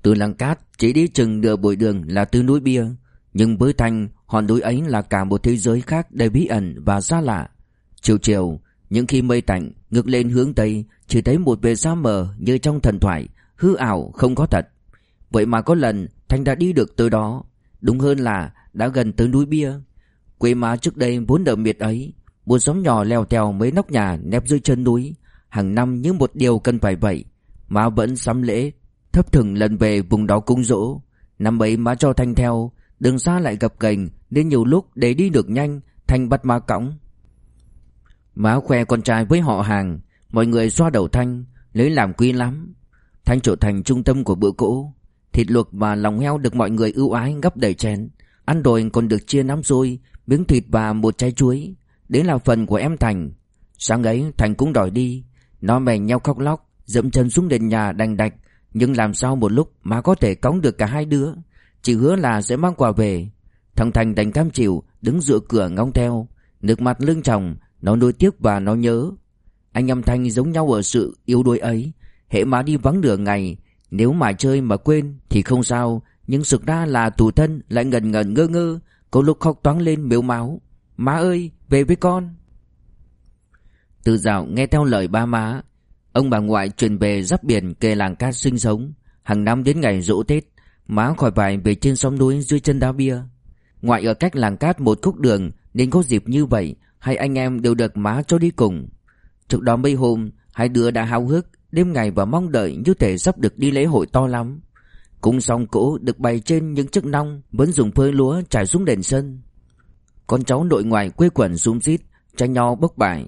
Từ làng cát chỉ đi chừng nửa buổi đường là từ núi bia, nhưng với Thanh hòn núi ấy là cả một thế giới khác đầy bí ẩn và xa lạ. Chiều chiều, những khi mây tạnh ngược lên hướng tây, chỉ thấy một bề xa mờ như trong thần thoại, hư ảo không có thật. Vậy mà có lần Thanh đã đi được tới đó, đúng hơn là đã gần tới núi bia. Quê má trước đây vốn đậm miệt ấy, một xóm nhỏ leo tèo mấy nóc nhà nép dưới chân núi, hàng năm như một điều cần phải vậy, má vẫn sắm lễ, thấp thừng lần về vùng đó cung dỗ. Năm ấy má cho Thanh theo, đường xa lại gặp ghềnh nên nhiều lúc để đi được nhanh, Thanh bắt má cõng. Má khoe con trai với họ hàng, mọi người xoa đầu Thanh, lấy làm quý lắm. Thanh trở thành trung tâm của bữa cỗ, thịt luộc và lòng heo được mọi người ưu ái gấp đầy chén. Ăn rồi còn được chia nắm xôi, miếng thịt và một trái chuối. Đấy là phần của em Thành. Sáng ấy Thành cũng đòi đi. Nó mèn nhau khóc lóc, dẫm chân xuống nền nhà đành đạch. Nhưng làm sao một lúc mà có thể cõng được cả hai đứa. Chỉ hứa là sẽ mang quà về. Thằng Thành đành cam chịu, đứng dựa cửa ngóng theo. Nước mặt lưng chồng nó nuối tiếc và nó nhớ. Anh em Thanh giống nhau ở sự yếu đuối ấy. Hệ má đi vắng nửa ngày, nếu mà chơi mà quên thì không sao. Nhưng thực ra là tù thân lại ngần ngần ngơ ngơ, Có lúc khóc toáng lên miếu máu. Má ơi, về với con. Từ dạo nghe theo lời ba má, Ông bà ngoại truyền về giáp biển kề làng cát sinh sống. Hàng năm đến ngày rỗ Tết, Má khỏi bài về trên sông núi dưới chân đá bia. Ngoại ở cách làng cát một khúc đường, Nên có dịp như vậy, Hai anh em đều được má cho đi cùng. Trước đó mấy hôm, Hai đứa đã háo hức, Đêm ngày và mong đợi như thể sắp được đi lễ hội to lắm. Cung song cỗ được bày trên những chiếc nong Vẫn dùng phơi lúa trải xuống đền sân Con cháu nội ngoại quê quần xúm xít Tranh nhau bốc bài.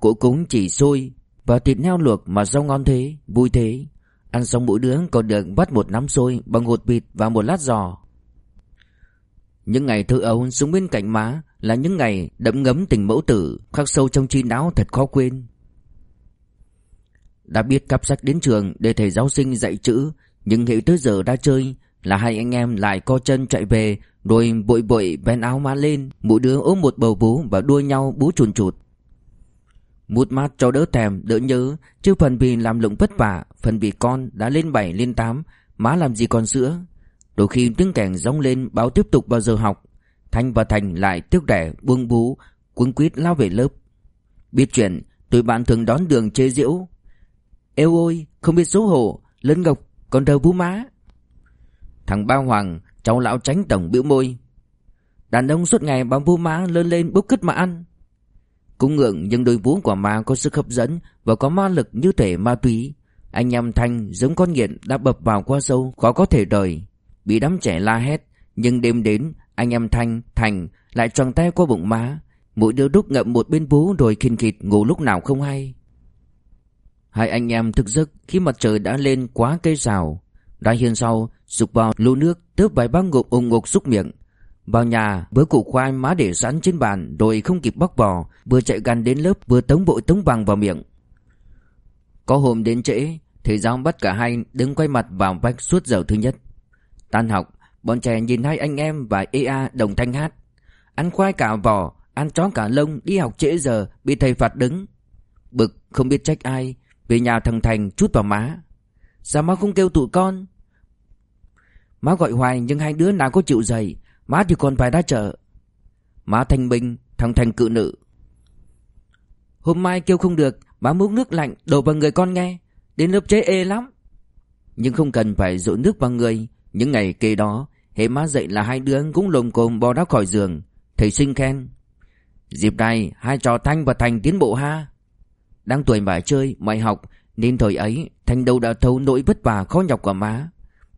Cỗ cúng chỉ xôi Và thịt heo luộc mà rau ngon thế, Vui thế. Ăn xong mỗi đứa còn được bắt một nắm xôi Bằng hột vịt và một lát giò. Những ngày thơ ấu xuống bên cạnh má Là những ngày đậm ngấm tình mẫu tử, Khắc sâu trong trí não thật khó quên. Đã biết cắp sách đến trường Để thầy giáo sinh dạy chữ nhưng hiểu tới giờ đã chơi, Là hai anh em lại co chân chạy về, Rồi bội bội bén áo má lên, Mỗi đứa ôm một bầu bú Và đua nhau bú chuồn chụt Mút mát cho đỡ thèm, đỡ nhớ, Chứ phần vì làm lụng vất vả, Phần vì con đã lên 7 lên 8 Má làm gì còn sữa. Đôi khi tiếng kèn rong lên, báo tiếp tục vào giờ học. Thanh và Thành lại tiếc đẻ, buông bú, Cuống quýt lao về lớp. Biết chuyện, tụi bạn thường đón đường chê diễu Êu ôi không biết xấu hổ, Lân ngọc còn đầu bú má. Thằng Bao Hoàng, Cháu lão tránh tổng biểu môi. Đàn ông suốt ngày bám bú má lớn lên bốc cứt mà ăn. Cũng ngượng nhưng đôi vú của má có sức hấp dẫn Và có ma lực như thể ma túy. Anh em Thanh giống con nghiện đã bập vào qua sâu, Khó có thể đời Bị đám trẻ la hét, Nhưng đêm đến, anh em Thanh, Thành lại tròn tay qua bụng má. Mỗi đứa đúc ngậm một bên vú rồi khinh khịt ngủ lúc nào không hay. Hai anh em thức giấc khi mặt trời đã lên quá cây rào. Ra hiên sau, sụp vào lũ nước, tớp vài bác ngục ung ngục xúc miệng. Vào nhà, với củ khoai má để sẵn trên bàn rồi không kịp bóc vỏ, vừa chạy gần đến lớp vừa tống bội tống bằng vào miệng. Có hôm đến trễ Thầy giáo bắt cả hai đứng quay mặt vào vách suốt giờ thứ nhất Tan học Bọn trẻ nhìn hai anh em và EA đồng thanh hát Ăn khoai cả vỏ Ăn chó cả lông Đi học trễ giờ Bị thầy phạt đứng Bực không biết trách ai về nhà thằng Thành chút vào má. Sao má không kêu tụi con? Má gọi hoài nhưng hai đứa nào có chịu dậy, Má thì còn phải ra chợ. Má thanh minh Thằng Thành cự nữ. Hôm mai kêu không được, Má múc nước lạnh, đổ vào người con nghe. Đến lớp chế ê lắm. Nhưng không cần phải dội nước vào người. Những ngày kê đó, Hệ má dậy là hai đứa cũng lồm cồm bò ra khỏi giường. Thầy sinh khen, Dịp này, hai trò Thanh và Thành tiến bộ ha. Đang tuổi mải chơi mày học Nên thời ấy Thành đâu đã thấu nỗi vất vả khó nhọc của má.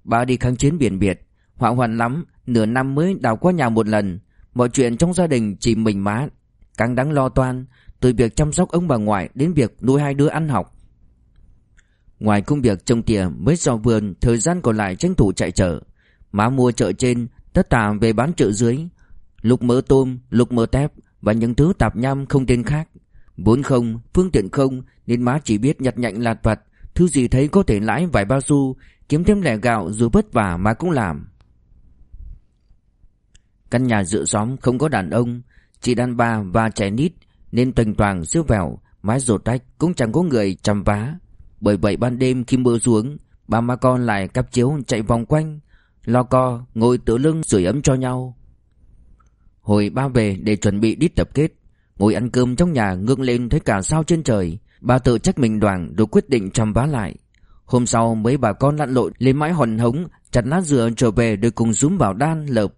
Bà đi kháng chiến biển biệt Họa hoạn lắm Nửa năm mới đào qua nhà một lần. Mọi chuyện trong gia đình chỉ mình má. Càng đáng lo toan Từ việc chăm sóc ông bà ngoại Đến việc nuôi hai đứa ăn học. Ngoài công việc trồng tỉa mới dò vườn Thời gian còn lại tranh thủ chạy chợ. Má mua chợ trên Tất cả về bán chợ dưới. Lục mỡ tôm, lục mỡ tép Và những thứ tạp nham không tên khác. Vốn không, phương tiện không Nên má chỉ biết nhặt nhạnh lạt vặt Thứ gì thấy có thể lãi vài bao xu Kiếm thêm lẻ gạo dù vất vả mà cũng làm. Căn nhà dựa xóm không có đàn ông Chỉ đàn bà và trẻ nít Nên toành toàn siêu vẹo Mái rột rách cũng chẳng có người chăm vá. Bởi vậy ban đêm khi mưa xuống Ba má con lại cắp chiếu chạy vòng quanh Lo co ngồi tựa lưng sưởi ấm cho nhau. Hồi ba về để chuẩn bị đi tập kết Ngồi ăn cơm trong nhà ngước lên thấy cả sao trên trời. Bà tự trách mình đoàn rồi quyết định chăm vá lại. Hôm sau mấy bà con lặn lội lên mãi hòn hống, Chặt lá dừa trở về để cùng rúm vào đan, lợp.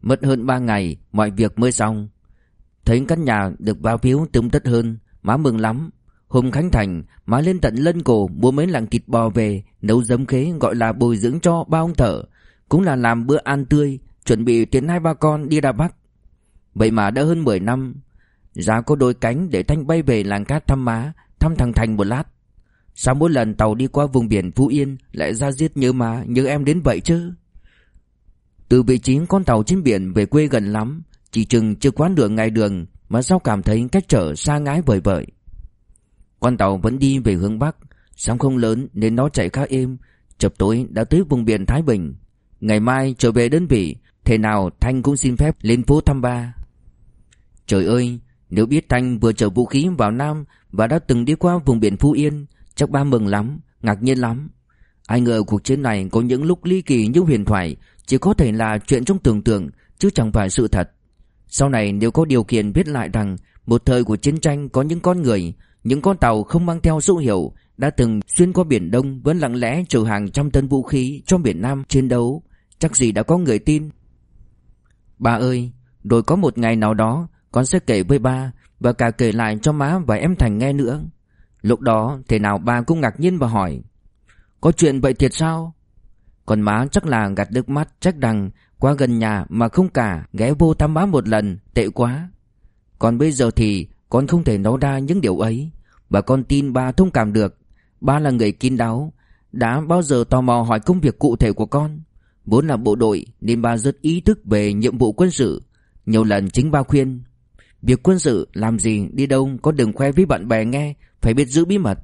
Mất hơn ba ngày, mọi việc mới xong. Thấy căn nhà được bao phiếu tươm tất hơn, Má mừng lắm. Hôm Khánh Thành, Má lên tận lân cổ mua mấy lạng thịt bò về, Nấu giấm khế gọi là bồi dưỡng cho ba ông thợ. Cũng là làm bữa ăn tươi, Chuẩn bị tiến hai ba con đi đà Bắc. Vậy mà đã hơn 10 năm, Giá có đôi cánh để Thanh bay về làng cát thăm má, Thăm thằng Thành một lát. Sao mỗi lần tàu đi qua vùng biển Phú Yên, Lại ra giết nhớ má, nhớ em đến vậy chứ? Từ vị trí con tàu trên biển về quê gần lắm, Chỉ chừng chưa quá nửa ngày đường Mà sao cảm thấy cách trở xa ngái vời vợi. Con tàu vẫn đi về hướng Bắc, Sóng không lớn nên nó chạy khá êm, Chập tối đã tới vùng biển Thái Bình. Ngày mai trở về đơn vị, Thế nào Thanh cũng xin phép lên phố thăm ba. Trời ơi, Nếu biết Thanh vừa chở vũ khí vào Nam Và đã từng đi qua vùng biển Phú Yên, Chắc ba mừng lắm, Ngạc nhiên lắm. Ai ngờ cuộc chiến này có những lúc ly kỳ như huyền thoại, Chỉ có thể là chuyện trong tưởng tượng, Chứ chẳng phải sự thật. Sau này nếu có điều kiện biết lại rằng Một thời của chiến tranh có những con người, Những con tàu không mang theo dấu hiệu, Đã từng xuyên qua Biển Đông Vẫn lặng lẽ chở hàng trăm tấn vũ khí Trong Biển Nam chiến đấu, Chắc gì đã có người tin. Bà ơi, Rồi có một ngày nào đó con sẽ kể với ba Và cả kể lại cho má và em Thành nghe nữa. Lúc đó, thế nào ba cũng ngạc nhiên và hỏi, Có chuyện vậy thiệt sao? Còn má chắc là gạt nước mắt, trách rằng Qua gần nhà mà không cả Ghé vô thăm má một lần, Tệ quá. Còn bây giờ thì con không thể nói ra những điều ấy Và con tin ba thông cảm được. Ba là người kín đáo, Đã bao giờ tò mò hỏi công việc cụ thể của con. Vốn là bộ đội Nên ba rất ý thức về nhiệm vụ quân sự. Nhiều lần chính ba khuyên Việc quân sự làm gì đi đâu Có đừng khoe với bạn bè nghe, Phải biết giữ bí mật.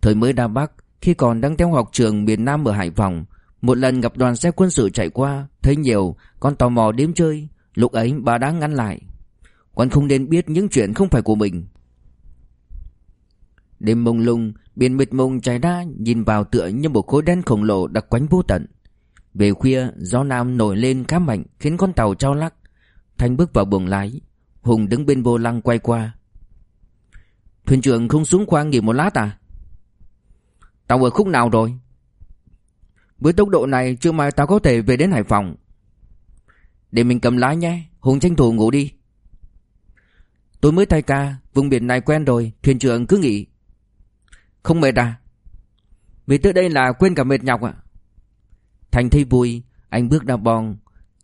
Thời mới đa Bắc, Khi còn đang theo học trường miền Nam ở Hải Phòng, Một lần gặp đoàn xe quân sự chạy qua, Thấy nhiều, Con tò mò đếm chơi. Lúc ấy bà đã ngăn lại. Con không nên biết những chuyện không phải của mình. Đêm mông lung, Biển mịt mông trải ra, Nhìn vào tựa như một khối đen khổng lồ đặc quánh vô tận. Về khuya, Gió Nam nổi lên khá mạnh, Khiến con tàu trao lắc. Thanh bước vào buồng lái. Hùng đứng bên vô lăng quay qua. Thuyền trưởng không xuống khoang nghỉ một lát à? Tàu ở khúc nào rồi? Với tốc độ này Chưa mai tao có thể về đến Hải Phòng. Để mình cầm lái nhé, Hùng tranh thủ ngủ đi. Tôi mới thay ca, Vùng biển này quen rồi, Thuyền trưởng cứ nghỉ. Không mệt à? Vì tới đây là quên cả mệt nhọc ạ. Thành thấy vui, Anh bước ra bong,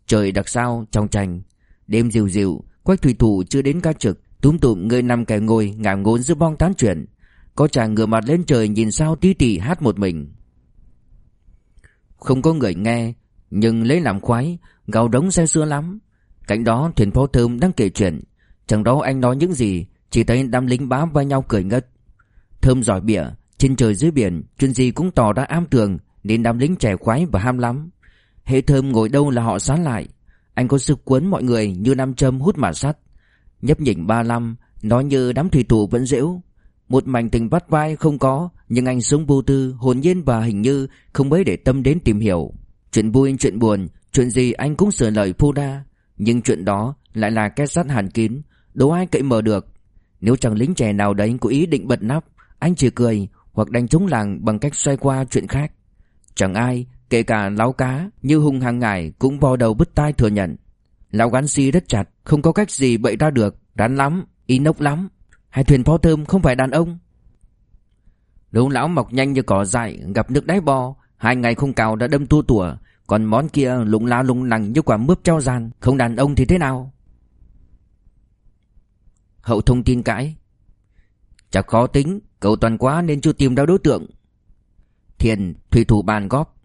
Trời đặc sao trong trành Đêm dịu dịu Quách thủy thủ chưa đến ca trực, Túm tụm người nằm kẻ ngồi, ngả ngốn giữa bong tán chuyện. Có chàng ngửa mặt lên trời nhìn sao tí tỉ hát một mình. Không có người nghe, Nhưng lấy làm khoái, Gào đống xe xưa lắm. Cạnh đó thuyền phó thơm đang kể chuyện. Chẳng đó anh nói những gì, Chỉ thấy đám lính bám vai nhau cười ngất. Thơm giỏi bịa, Trên trời dưới biển, Chuyện gì cũng tỏ ra am tường, Nên đám lính trẻ khoái và ham lắm. Hệ Thơm ngồi đâu là họ sán lại. Anh có sức cuốn mọi người như nam châm hút mả sắt. Nhấp nhỉnh ba năm Nói như đám thủy thủ vẫn dễu Một mảnh tình vắt vai không có Nhưng anh sống vô tư, hồn nhiên và hình như Không mấy để tâm đến tìm hiểu. Chuyện vui chuyện buồn Chuyện gì anh cũng sửa lời phô đa. Nhưng chuyện đó lại là két sắt hàn kín Đâu ai cậy mở được. Nếu chẳng lính trẻ nào đấy có ý định bật nắp Anh chỉ cười hoặc đánh trống làng bằng cách xoay qua chuyện khác. Chẳng ai, kể cả lão cá như hung hàng ngày cũng bò đầu bứt tai thừa nhận. Lão gắn xi rất chặt, không có cách gì bậy ra được, rắn lắm, inox lắm. Hai thuyền phó thơm không phải đàn ông. Lũ lão mọc nhanh như cỏ dại, gặp nước đáy bò Hai ngày không cào đã đâm tua tủa Còn món kia lũng la lụng lằng như quả mướp treo giàn Không đàn ông thì thế nào? Hậu thông tin cãi. Chắc khó tính Cậu toàn quá nên chưa tìm ra đối tượng. Thiền Thủy thủ bàn góp.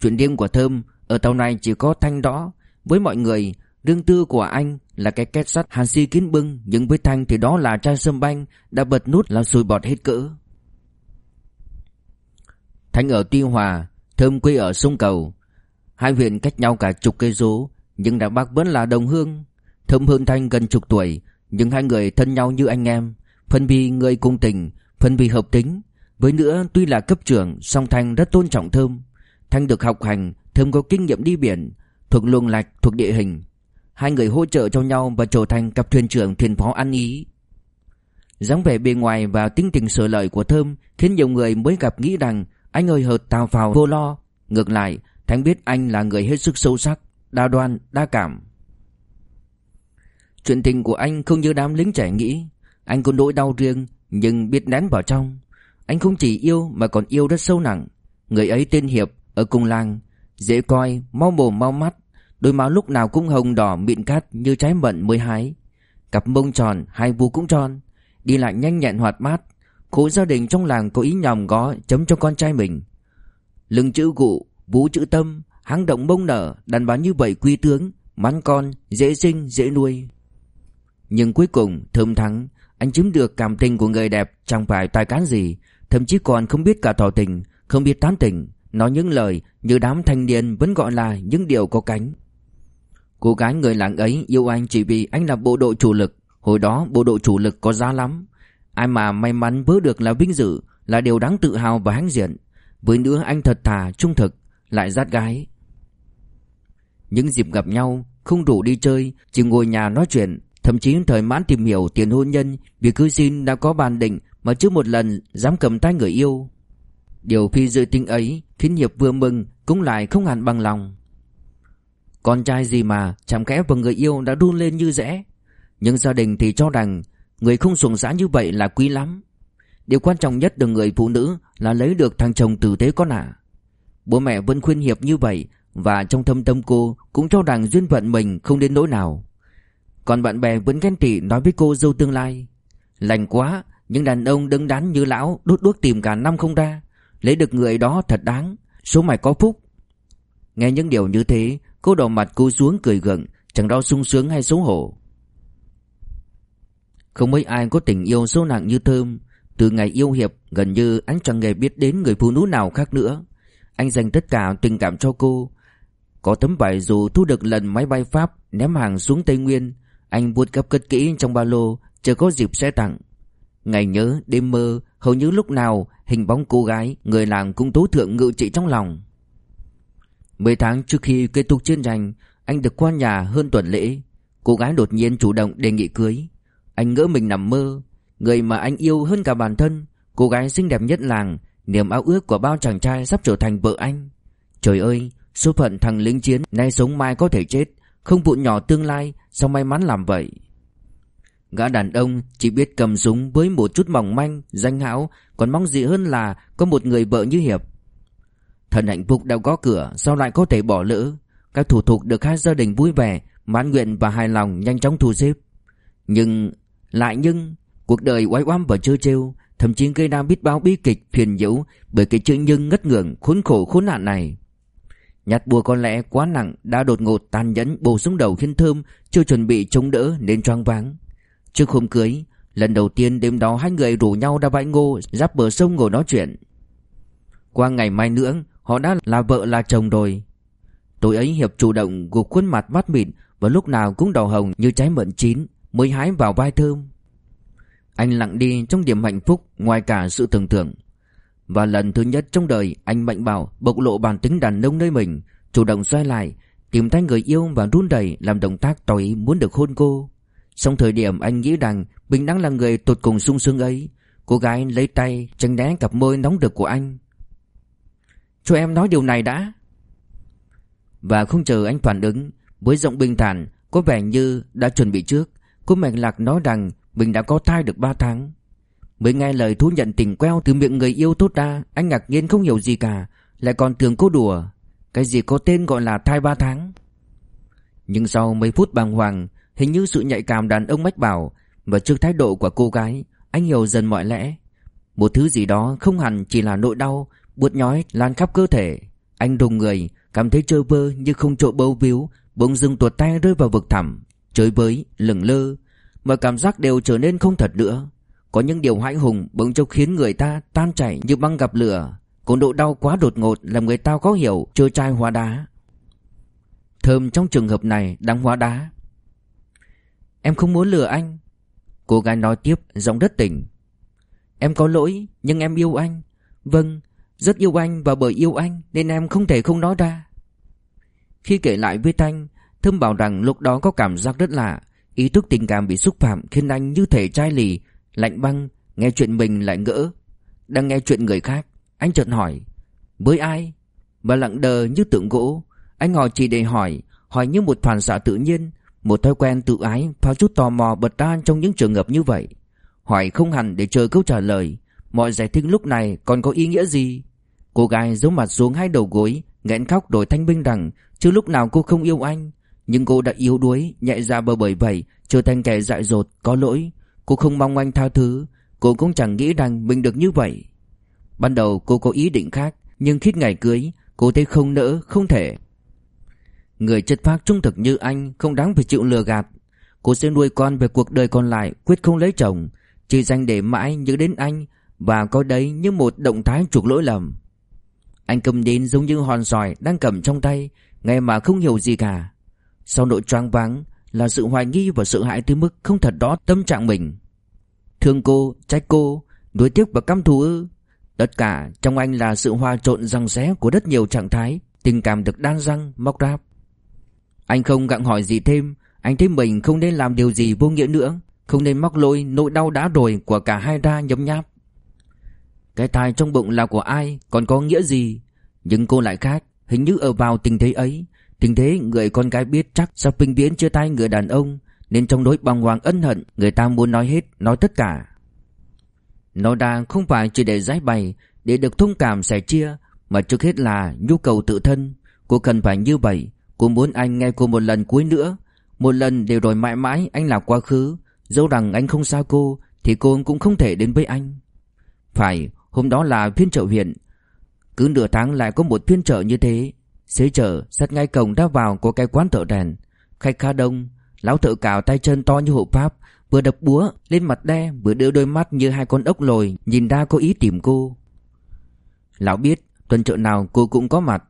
Chuyện riêng của Thơm, Ở tàu này chỉ có Thanh đó Với mọi người, Riêng tư của anh là cái két sắt hàn si kín bưng, Nhưng với Thanh thì đó là chai sâm banh, Đã bật nút là sùi bọt hết cỡ. Thanh ở Tuy Hòa, Thơm quê ở sông Cầu. Hai huyện cách nhau cả chục cây số, Nhưng đã bác vẫn là đồng hương. Thơm hơn Thanh gần chục tuổi, Nhưng hai người thân nhau như anh em. Phân vì người cùng tình phân vì hợp tính. Với nữa, tuy là cấp trưởng, song Thanh rất tôn trọng Thơm. Thanh được học hành Thơm có kinh nghiệm đi biển Thuộc luồng lạch thuộc địa hình. Hai người hỗ trợ cho nhau và trở thành cặp thuyền trưởng thuyền phó ăn ý. Dáng vẻ bề ngoài và tính tình sở lợi của Thơm Khiến nhiều người mới gặp nghĩ rằng Anh ơi hợt tào phào vô lo. Ngược lại Thanh biết anh là người hết sức sâu sắc Đa đoan, đa cảm. Chuyện tình của anh không như đám lính trẻ nghĩ. Anh có nỗi đau riêng Nhưng biết nén vào trong. Anh không chỉ yêu mà còn yêu rất sâu nặng. Người ấy tên Hiệp ở cùng làng Dễ coi, mau mồm mau mắt Đôi má lúc nào cũng hồng đỏ mịn cát như trái mận mới hái. Cặp mông tròn, hai vú cũng tròn Đi lại nhanh nhẹn hoạt mát. Khối gia đình trong làng có ý nhòm gó chấm cho con trai mình. Lưng chữ cụ, vú chữ tâm Háng động mông nở, đàn bà như vậy quy tướng Mắn con, dễ sinh, dễ nuôi. Nhưng cuối cùng, thơm thắng Anh chiếm được cảm tình của người đẹp Chẳng phải tài cán gì Thậm chí còn không biết cả tỏ tình Không biết tán tình. Nói những lời như đám thanh niên vẫn gọi là những điều có cánh. Cô gái người làng ấy yêu anh chỉ vì anh là bộ đội chủ lực. Hồi đó bộ đội chủ lực có giá lắm. Ai mà may mắn vớ được là vinh dự Là điều đáng tự hào và hãnh diện. Với nữa anh thật thà, trung thực Lại rát gái. Những dịp gặp nhau Không đủ đi chơi Chỉ ngồi nhà nói chuyện Thậm chí thời mãn tìm hiểu tiền hôn nhân Vì cứ xin đã có bàn định Mà chưa một lần dám cầm tay người yêu. Điều phi dự tính ấy Khiến Hiệp vừa mừng, Cũng lại không hẳn bằng lòng. Con trai gì mà chạm kẽ vào người yêu đã đun lên như rẽ. Nhưng gia đình thì cho rằng Người không xuồng xã như vậy là quý lắm. Điều quan trọng nhất được người phụ nữ Là lấy được thằng chồng tử tế con ạ. Bố mẹ vẫn khuyên Hiệp như vậy Và trong thâm tâm cô Cũng cho rằng duyên phận mình không đến nỗi nào. Còn bạn bè vẫn ghen tị nói với cô dâu tương lai, Lành quá những đàn ông đứng đắn như lão Đốt đuốc tìm cả năm không ra. Lấy được người đó thật đáng Số mày có phúc. Nghe những điều như thế Cô đầu mặt cúi xuống cười gượng Chẳng đau sung sướng hay xấu hổ. Không mấy ai có tình yêu sâu nặng như Thơm. Từ ngày yêu Hiệp Gần như anh chẳng hề biết đến người phụ nữ nào khác nữa. Anh dành tất cả tình cảm cho cô. Có tấm vải dù thu được lần máy bay Pháp Ném hàng xuống Tây Nguyên Anh buôn gấp cất kỹ trong ba lô Chờ có dịp sẽ tặng. Ngày nhớ, đêm mơ Hầu như lúc nào, Hình bóng cô gái, Người làng cũng tố thượng ngự trị trong lòng. Mấy tháng trước khi kết thúc chiến tranh, Anh được qua nhà hơn tuần lễ. Cô gái đột nhiên chủ động đề nghị cưới. Anh ngỡ mình nằm mơ, Người mà anh yêu hơn cả bản thân, Cô gái xinh đẹp nhất làng, Niềm ao ước của bao chàng trai sắp trở thành vợ anh. Trời ơi, Số phận thằng lính chiến Nay sống mai có thể chết, Không vụ nhỏ tương lai, Sao may mắn làm vậy? Gã đàn ông chỉ biết cầm súng với một chút mỏng manh, danh hão, còn mong gì hơn là có một người vợ như Hiệp. Thần hạnh phúc đã có cửa Sao lại có thể bỏ lỡ? Các thủ tục được hai gia đình vui vẻ Mãn nguyện và hài lòng nhanh chóng thu xếp. Nhưng Lại nhưng Cuộc đời oái oăm và trơ trêu Thậm chí gây ra biết bao bi kịch phiền nhiễu Bởi cái chữ nhưng ngất ngưỡng khốn khổ khốn nạn này. Nhát bùa có lẽ quá nặng Đã đột ngột tàn nhẫn bổ xuống đầu khiến thơm Chưa chuẩn bị chống đỡ nên choáng váng. Trước hôm cưới, Lần đầu tiên đêm đó hai người rủ nhau ra bãi ngô, Giáp bờ sông ngồi nói chuyện. Qua ngày mai nữa, Họ đã là vợ là chồng rồi. Tối ấy Hiệp chủ động gục khuôn mặt mắt mịn Và lúc nào cũng đỏ hồng như trái mận chín, Mới hái vào vai thơm. Anh lặng đi trong điểm hạnh phúc Ngoài cả sự tưởng tượng. Và lần thứ nhất trong đời, Anh mạnh bảo bộc lộ bản tính đàn ông nơi mình, Chủ động xoay lại, Tìm thấy người yêu và run đẩy Làm động tác tỏ ý muốn được hôn cô. Trong thời điểm anh nghĩ rằng Bình đang là người tột cùng sung sướng ấy, Cô gái lấy tay tránh né cặp môi nóng đực của anh. Cho em nói điều này đã. Và không chờ anh phản ứng, Với giọng bình thản, Có vẻ như đã chuẩn bị trước, Cô mạch lạc nói rằng Mình đã có thai được 3 tháng. Mới nghe lời thú nhận tình queo từ miệng người yêu tốt ra, Anh ngạc nhiên không hiểu gì cả, Lại còn tưởng cô đùa. Cái gì có tên gọi là thai 3 tháng? Nhưng sau mấy phút bàng hoàng Hình như sự nhạy cảm đàn ông mách bảo Và trước thái độ của cô gái Anh hiểu dần mọi lẽ. Một thứ gì đó không hẳn chỉ là nỗi đau Buột nhói lan khắp cơ thể. Anh đùng người Cảm thấy chơi vơ như không chỗ bấu víu Bỗng dưng tuột tay rơi vào vực thẳm Chơi với, lửng lơ. Mọi cảm giác đều trở nên không thật nữa. Có những điều hãi hùng bỗng chốc khiến người ta tan chảy như băng gặp lửa. Còn độ đau quá đột ngột làm người ta khó hiểu chơi trai hóa đá. Thơm trong trường hợp này đang hóa đá. Em không muốn lừa anh. Cô gái nói tiếp, giọng rất tỉnh Em có lỗi, nhưng em yêu anh. Vâng rất yêu anh và bởi yêu anh, Nên em không thể không nói ra. Khi kể lại với Thanh Thơm bảo rằng lúc đó có cảm giác rất lạ. Ý thức tình cảm bị xúc phạm Khiến anh như thể chai lì, Lạnh băng, Nghe chuyện mình lại ngỡ. Đang nghe chuyện người khác, Anh chợt hỏi, Với ai? Và lặng đờ như tượng gỗ. Anh hỏi chỉ để hỏi Hỏi như một phản xạ tự nhiên. Một thói quen tự ái Pha chút tò mò bật ra trong những trường hợp như vậy. Hỏi không hẳn để chờ câu trả lời. Mọi giải thích lúc này còn có ý nghĩa gì? Cô gái giấu mặt xuống hai đầu gối, nghẹn khóc đổi thanh minh rằng Chứ lúc nào cô không yêu anh. Nhưng cô đã yếu đuối, Nhẹ ra bờ bởi vậy Trở thành kẻ dại dột, Có lỗi. Cô không mong anh tha thứ. Cô cũng chẳng nghĩ rằng mình được như vậy. Ban đầu cô có ý định khác, Nhưng khi ngày cưới, Cô thấy không nỡ, Không thể. Người chất phác trung thực như anh Không đáng phải chịu lừa gạt. Cô sẽ nuôi con về cuộc đời còn lại Quyết không lấy chồng Chỉ dành để mãi nhớ đến anh Và coi đấy như một động thái chuộc lỗi lầm. Anh cầm đến giống như hòn sỏi Đang cầm trong tay Ngay mà không hiểu gì cả. Sau nỗi choáng váng Là sự hoài nghi và sự hãi tới mức Không thật đó tâm trạng mình. Thương cô, trách cô Đối tiếc và căm thù ư? Tất cả trong anh là sự hòa trộn răng xé Của rất nhiều trạng thái Tình cảm được đan răng, móc ráp. Anh không gặng hỏi gì thêm. Anh thấy mình không nên làm điều gì vô nghĩa nữa. Không nên móc lôi nỗi đau đã rồi Của cả hai ra nhấm nháp. Cái thai trong bụng là của ai Còn có nghĩa gì? Nhưng cô lại khác. Hình như ở vào tình thế ấy Tình thế người con gái biết chắc Sắp bình biến chia tay người đàn ông Nên trong nỗi bàng hoàng ân hận Người ta muốn nói hết, nói tất cả. Nó đang không phải chỉ để giải bày Để được thông cảm sẻ chia Mà trước hết là nhu cầu tự thân. Cô cần phải như vậy Cô muốn anh nghe cô một lần cuối nữa. Một lần để rồi mãi mãi anh là quá khứ. Dẫu rằng anh không xa cô Thì cô cũng không thể đến với anh. Phải hôm đó là phiên chợ huyện. Cứ nửa tháng lại có một phiên chợ như thế. Xế chợ sát ngay cổng ra vào có cái quán thợ đèn, Khách khá đông Lão thợ cào tay chân to như hộ pháp Vừa đập búa lên mặt đe Vừa đưa đôi mắt như hai con ốc lồi Nhìn ra có ý tìm cô. Lão biết tuần chợ nào cô cũng có mặt.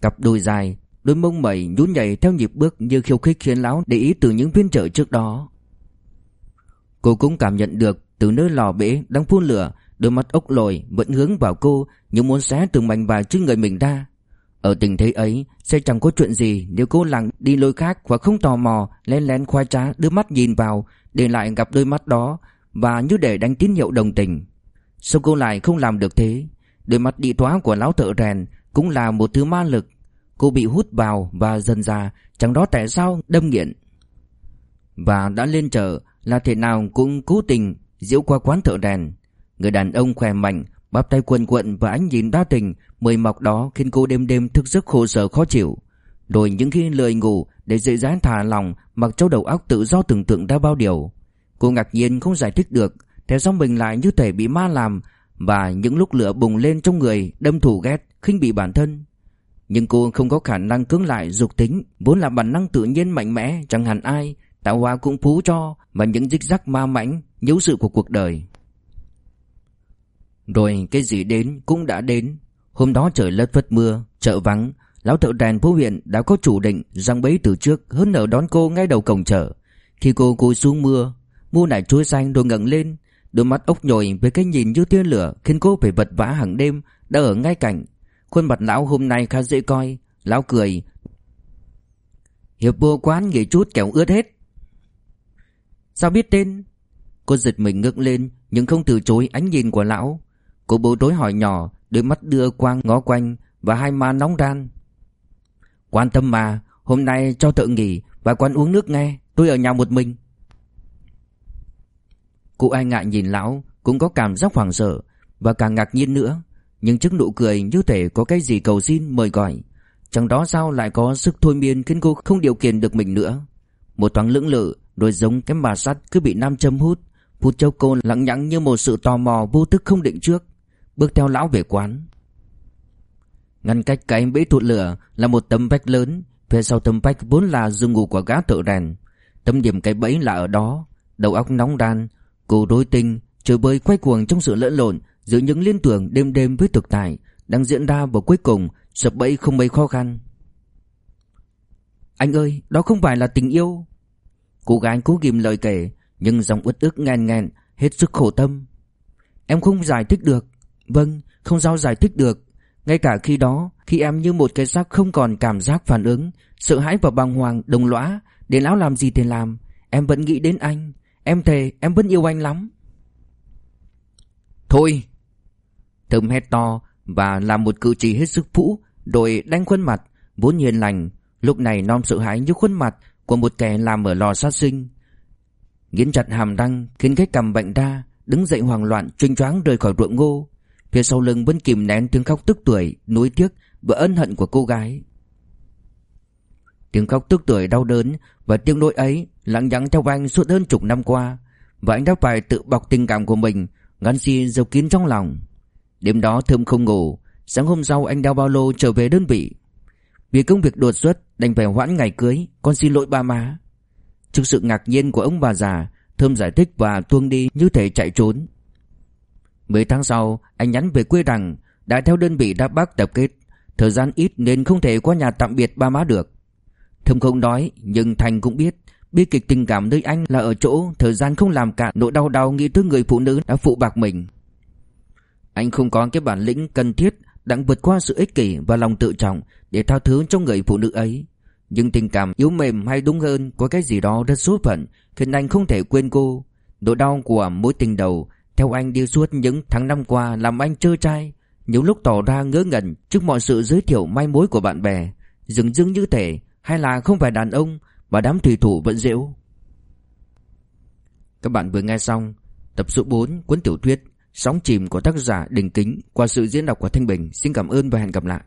Cặp đôi dài Đôi mông mẩy nhún nhảy theo nhịp bước Như khiêu khích khiến lão để ý từ những phiên chợ trước đó Cô cũng cảm nhận được Từ nơi lò bể đang phun lửa, Đôi mắt ốc lồi vẫn hướng vào cô Như muốn xé từng mảnh vải trên người mình ra ở tình thế ấy, sẽ chẳng có chuyện gì nếu cô lặng đi lối khác và không tò mò lén lén khoai trá đưa mắt nhìn vào, để lại gặp đôi mắt đó và như để đánh tín hiệu đồng tình. Sao cô lại không làm được thế? Đôi mắt đi thoá của lão thợ rèn cũng là một thứ ma lực. Cô bị hút vào và dần ra chẳng đó tại sao đâm nghiện. Và đã lên chợ là thể nào cũng cố tình diễu qua quán thợ đèn. Người đàn ông khỏe mạnh Bắp tay quần quận và ánh nhìn đa tình Mời mọc đó khiến cô đêm đêm thức giấc khổ sở khó chịu Rồi những khi lười ngủ Để dễ dãi thả lòng Mặc cho đầu óc tự do tưởng tượng ra bao điều Cô ngạc nhiên không giải thích được Thế sao mình lại như thể bị ma làm Và những lúc lửa bùng lên trong người Đâm thủ ghét, khinh bị bản thân nhưng cô không có khả năng cưỡng lại dục tính, Vốn là bản năng tự nhiên mạnh mẽ, Chẳng hẳn ai, Tạo hóa cũng phú cho, Và những dích rắc ma mãnh, Nhấu sự của cuộc đời. Rồi cái gì đến cũng đã đến. Hôm đó trời lất phất mưa, Chợ vắng, Lão thợ đèn phố huyện đã có chủ định Răng bấy từ trước, hớn nở đón cô ngay đầu cổng chợ. Khi cô cúi xuống mưa Mua nải chuối xanh rồi ngẩng lên, Đôi mắt ốc nhồi với cái nhìn như tia lửa Khiến cô phải vật vã hàng đêm, Đã ở ngay cạnh Khuôn mặt lão hôm nay khá dễ coi. Lão cười. Hiệp vô quán nghỉ chút kẻo ướt hết. Sao biết tên? Cô giật mình ngước lên, Nhưng không từ chối ánh nhìn của lão. Cô bố tối hỏi nhỏ, Đôi mắt đưa quang ngó quanh Và hai má nóng ran. Quan tâm mà, Hôm nay cho thợ nghỉ Và quán uống nước nghe, Tôi ở nhà một mình. Cụ ai ngại nhìn lão, Cũng có cảm giác hoảng sợ Và càng ngạc nhiên nữa. Nhưng trước nụ cười như thể có cái gì cầu xin, mời gọi. Chẳng đó sao lại có sức thôi miên Khiến cô không điều khiển được mình nữa. Một thoáng lưỡng lự, Rồi giống cái bà sắt cứ bị nam châm hút. Phút châu cô lặng nhặng như một sự tò mò Vô thức không định trước. Bước theo lão về quán. Ngăn cách cái bẫy thụt lửa Là một tấm vách lớn. Phía sau tấm vách vốn là giường ngủ của gã thợ rèn. Tâm điểm cái bẫy là ở đó. Đầu óc nóng đan, Cô đối tinh Chơi bơi quay cuồng trong sự lẫn lộn Giữa những liên tưởng đêm đêm với thực tại Đang diễn ra và cuối cùng, Sập bẫy không mấy khó khăn. Anh ơi, Đó không phải là tình yêu. Cô gái cố ghim lời kể, Nhưng giọng uất ức ngàn ngàn Hết sức khổ tâm. Em không giải thích được. Vâng không sao giải thích được. Ngay cả khi đó, Khi em như một cái xác không còn cảm giác phản ứng, Sợ hãi và bàng hoàng, đồng lõa, Để lão làm gì thì làm. Em vẫn nghĩ đến anh. Em thề, em vẫn yêu anh lắm. Thôi Thơm hét to Và làm một cử chỉ hết sức phũ Rồi đánh khuôn mặt, Vốn hiền lành. Lúc này non sợ hãi như khuôn mặt Của một kẻ làm ở lò sát sinh. Nghiến chặt hàm răng Khiến cái cầm bệnh ra, Đứng dậy hoảng loạn chênh choáng rời khỏi ruộng ngô. Phía sau lưng vẫn kìm nén tiếng khóc tức tuổi, Nuối tiếc và ân hận của cô gái. Tiếng khóc tức tuổi đau đớn Và tiếng nỗi ấy lặng nhắn theo anh suốt hơn chục năm qua, Và anh đã phải tự bọc tình cảm của mình, Ngăn si giấu kín trong lòng. Đêm đó thơm không ngủ, Sáng hôm sau anh đeo bao lô trở về đơn vị. Vì công việc đột xuất, Đành phải hoãn ngày cưới, Con xin lỗi ba má. Trước sự ngạc nhiên của ông bà già, Thơm giải thích và tuông đi như thể chạy trốn. Mấy tháng sau, Anh nhắn về quê rằng Đã theo đơn vị đáp bác tập kết. Thời gian ít nên không thể qua nhà tạm biệt ba má được. Thơm không nói, Nhưng Thành cũng biết, Bi kịch tình cảm nơi anh là ở chỗ, Thời gian không làm cạn nỗi đau đau nghĩ tới người phụ nữ đã phụ bạc mình. Anh không có cái bản lĩnh cần thiết đặng vượt qua sự ích kỷ và lòng tự trọng Để tha thứ cho người phụ nữ ấy. Nhưng tình cảm yếu mềm hay đúng hơn Có cái gì đó rất số phận, Khiến anh không thể quên cô. Nỗi đau của mối tình đầu, Theo anh đi suốt những tháng năm qua Làm anh trơ trai, Nhiều lúc tỏ ra ngớ ngẩn Trước mọi sự giới thiệu may mối của bạn bè. Dừng dưng như thể, Hay là không phải đàn ông Mà đám thủy thủ vẫn dễu Các bạn vừa nghe xong Tập số 4 cuốn tiểu thuyết Sóng chìm của tác giả Đình Kính Qua sự diễn đọc của Thanh Bình. Xin cảm ơn và hẹn gặp lại.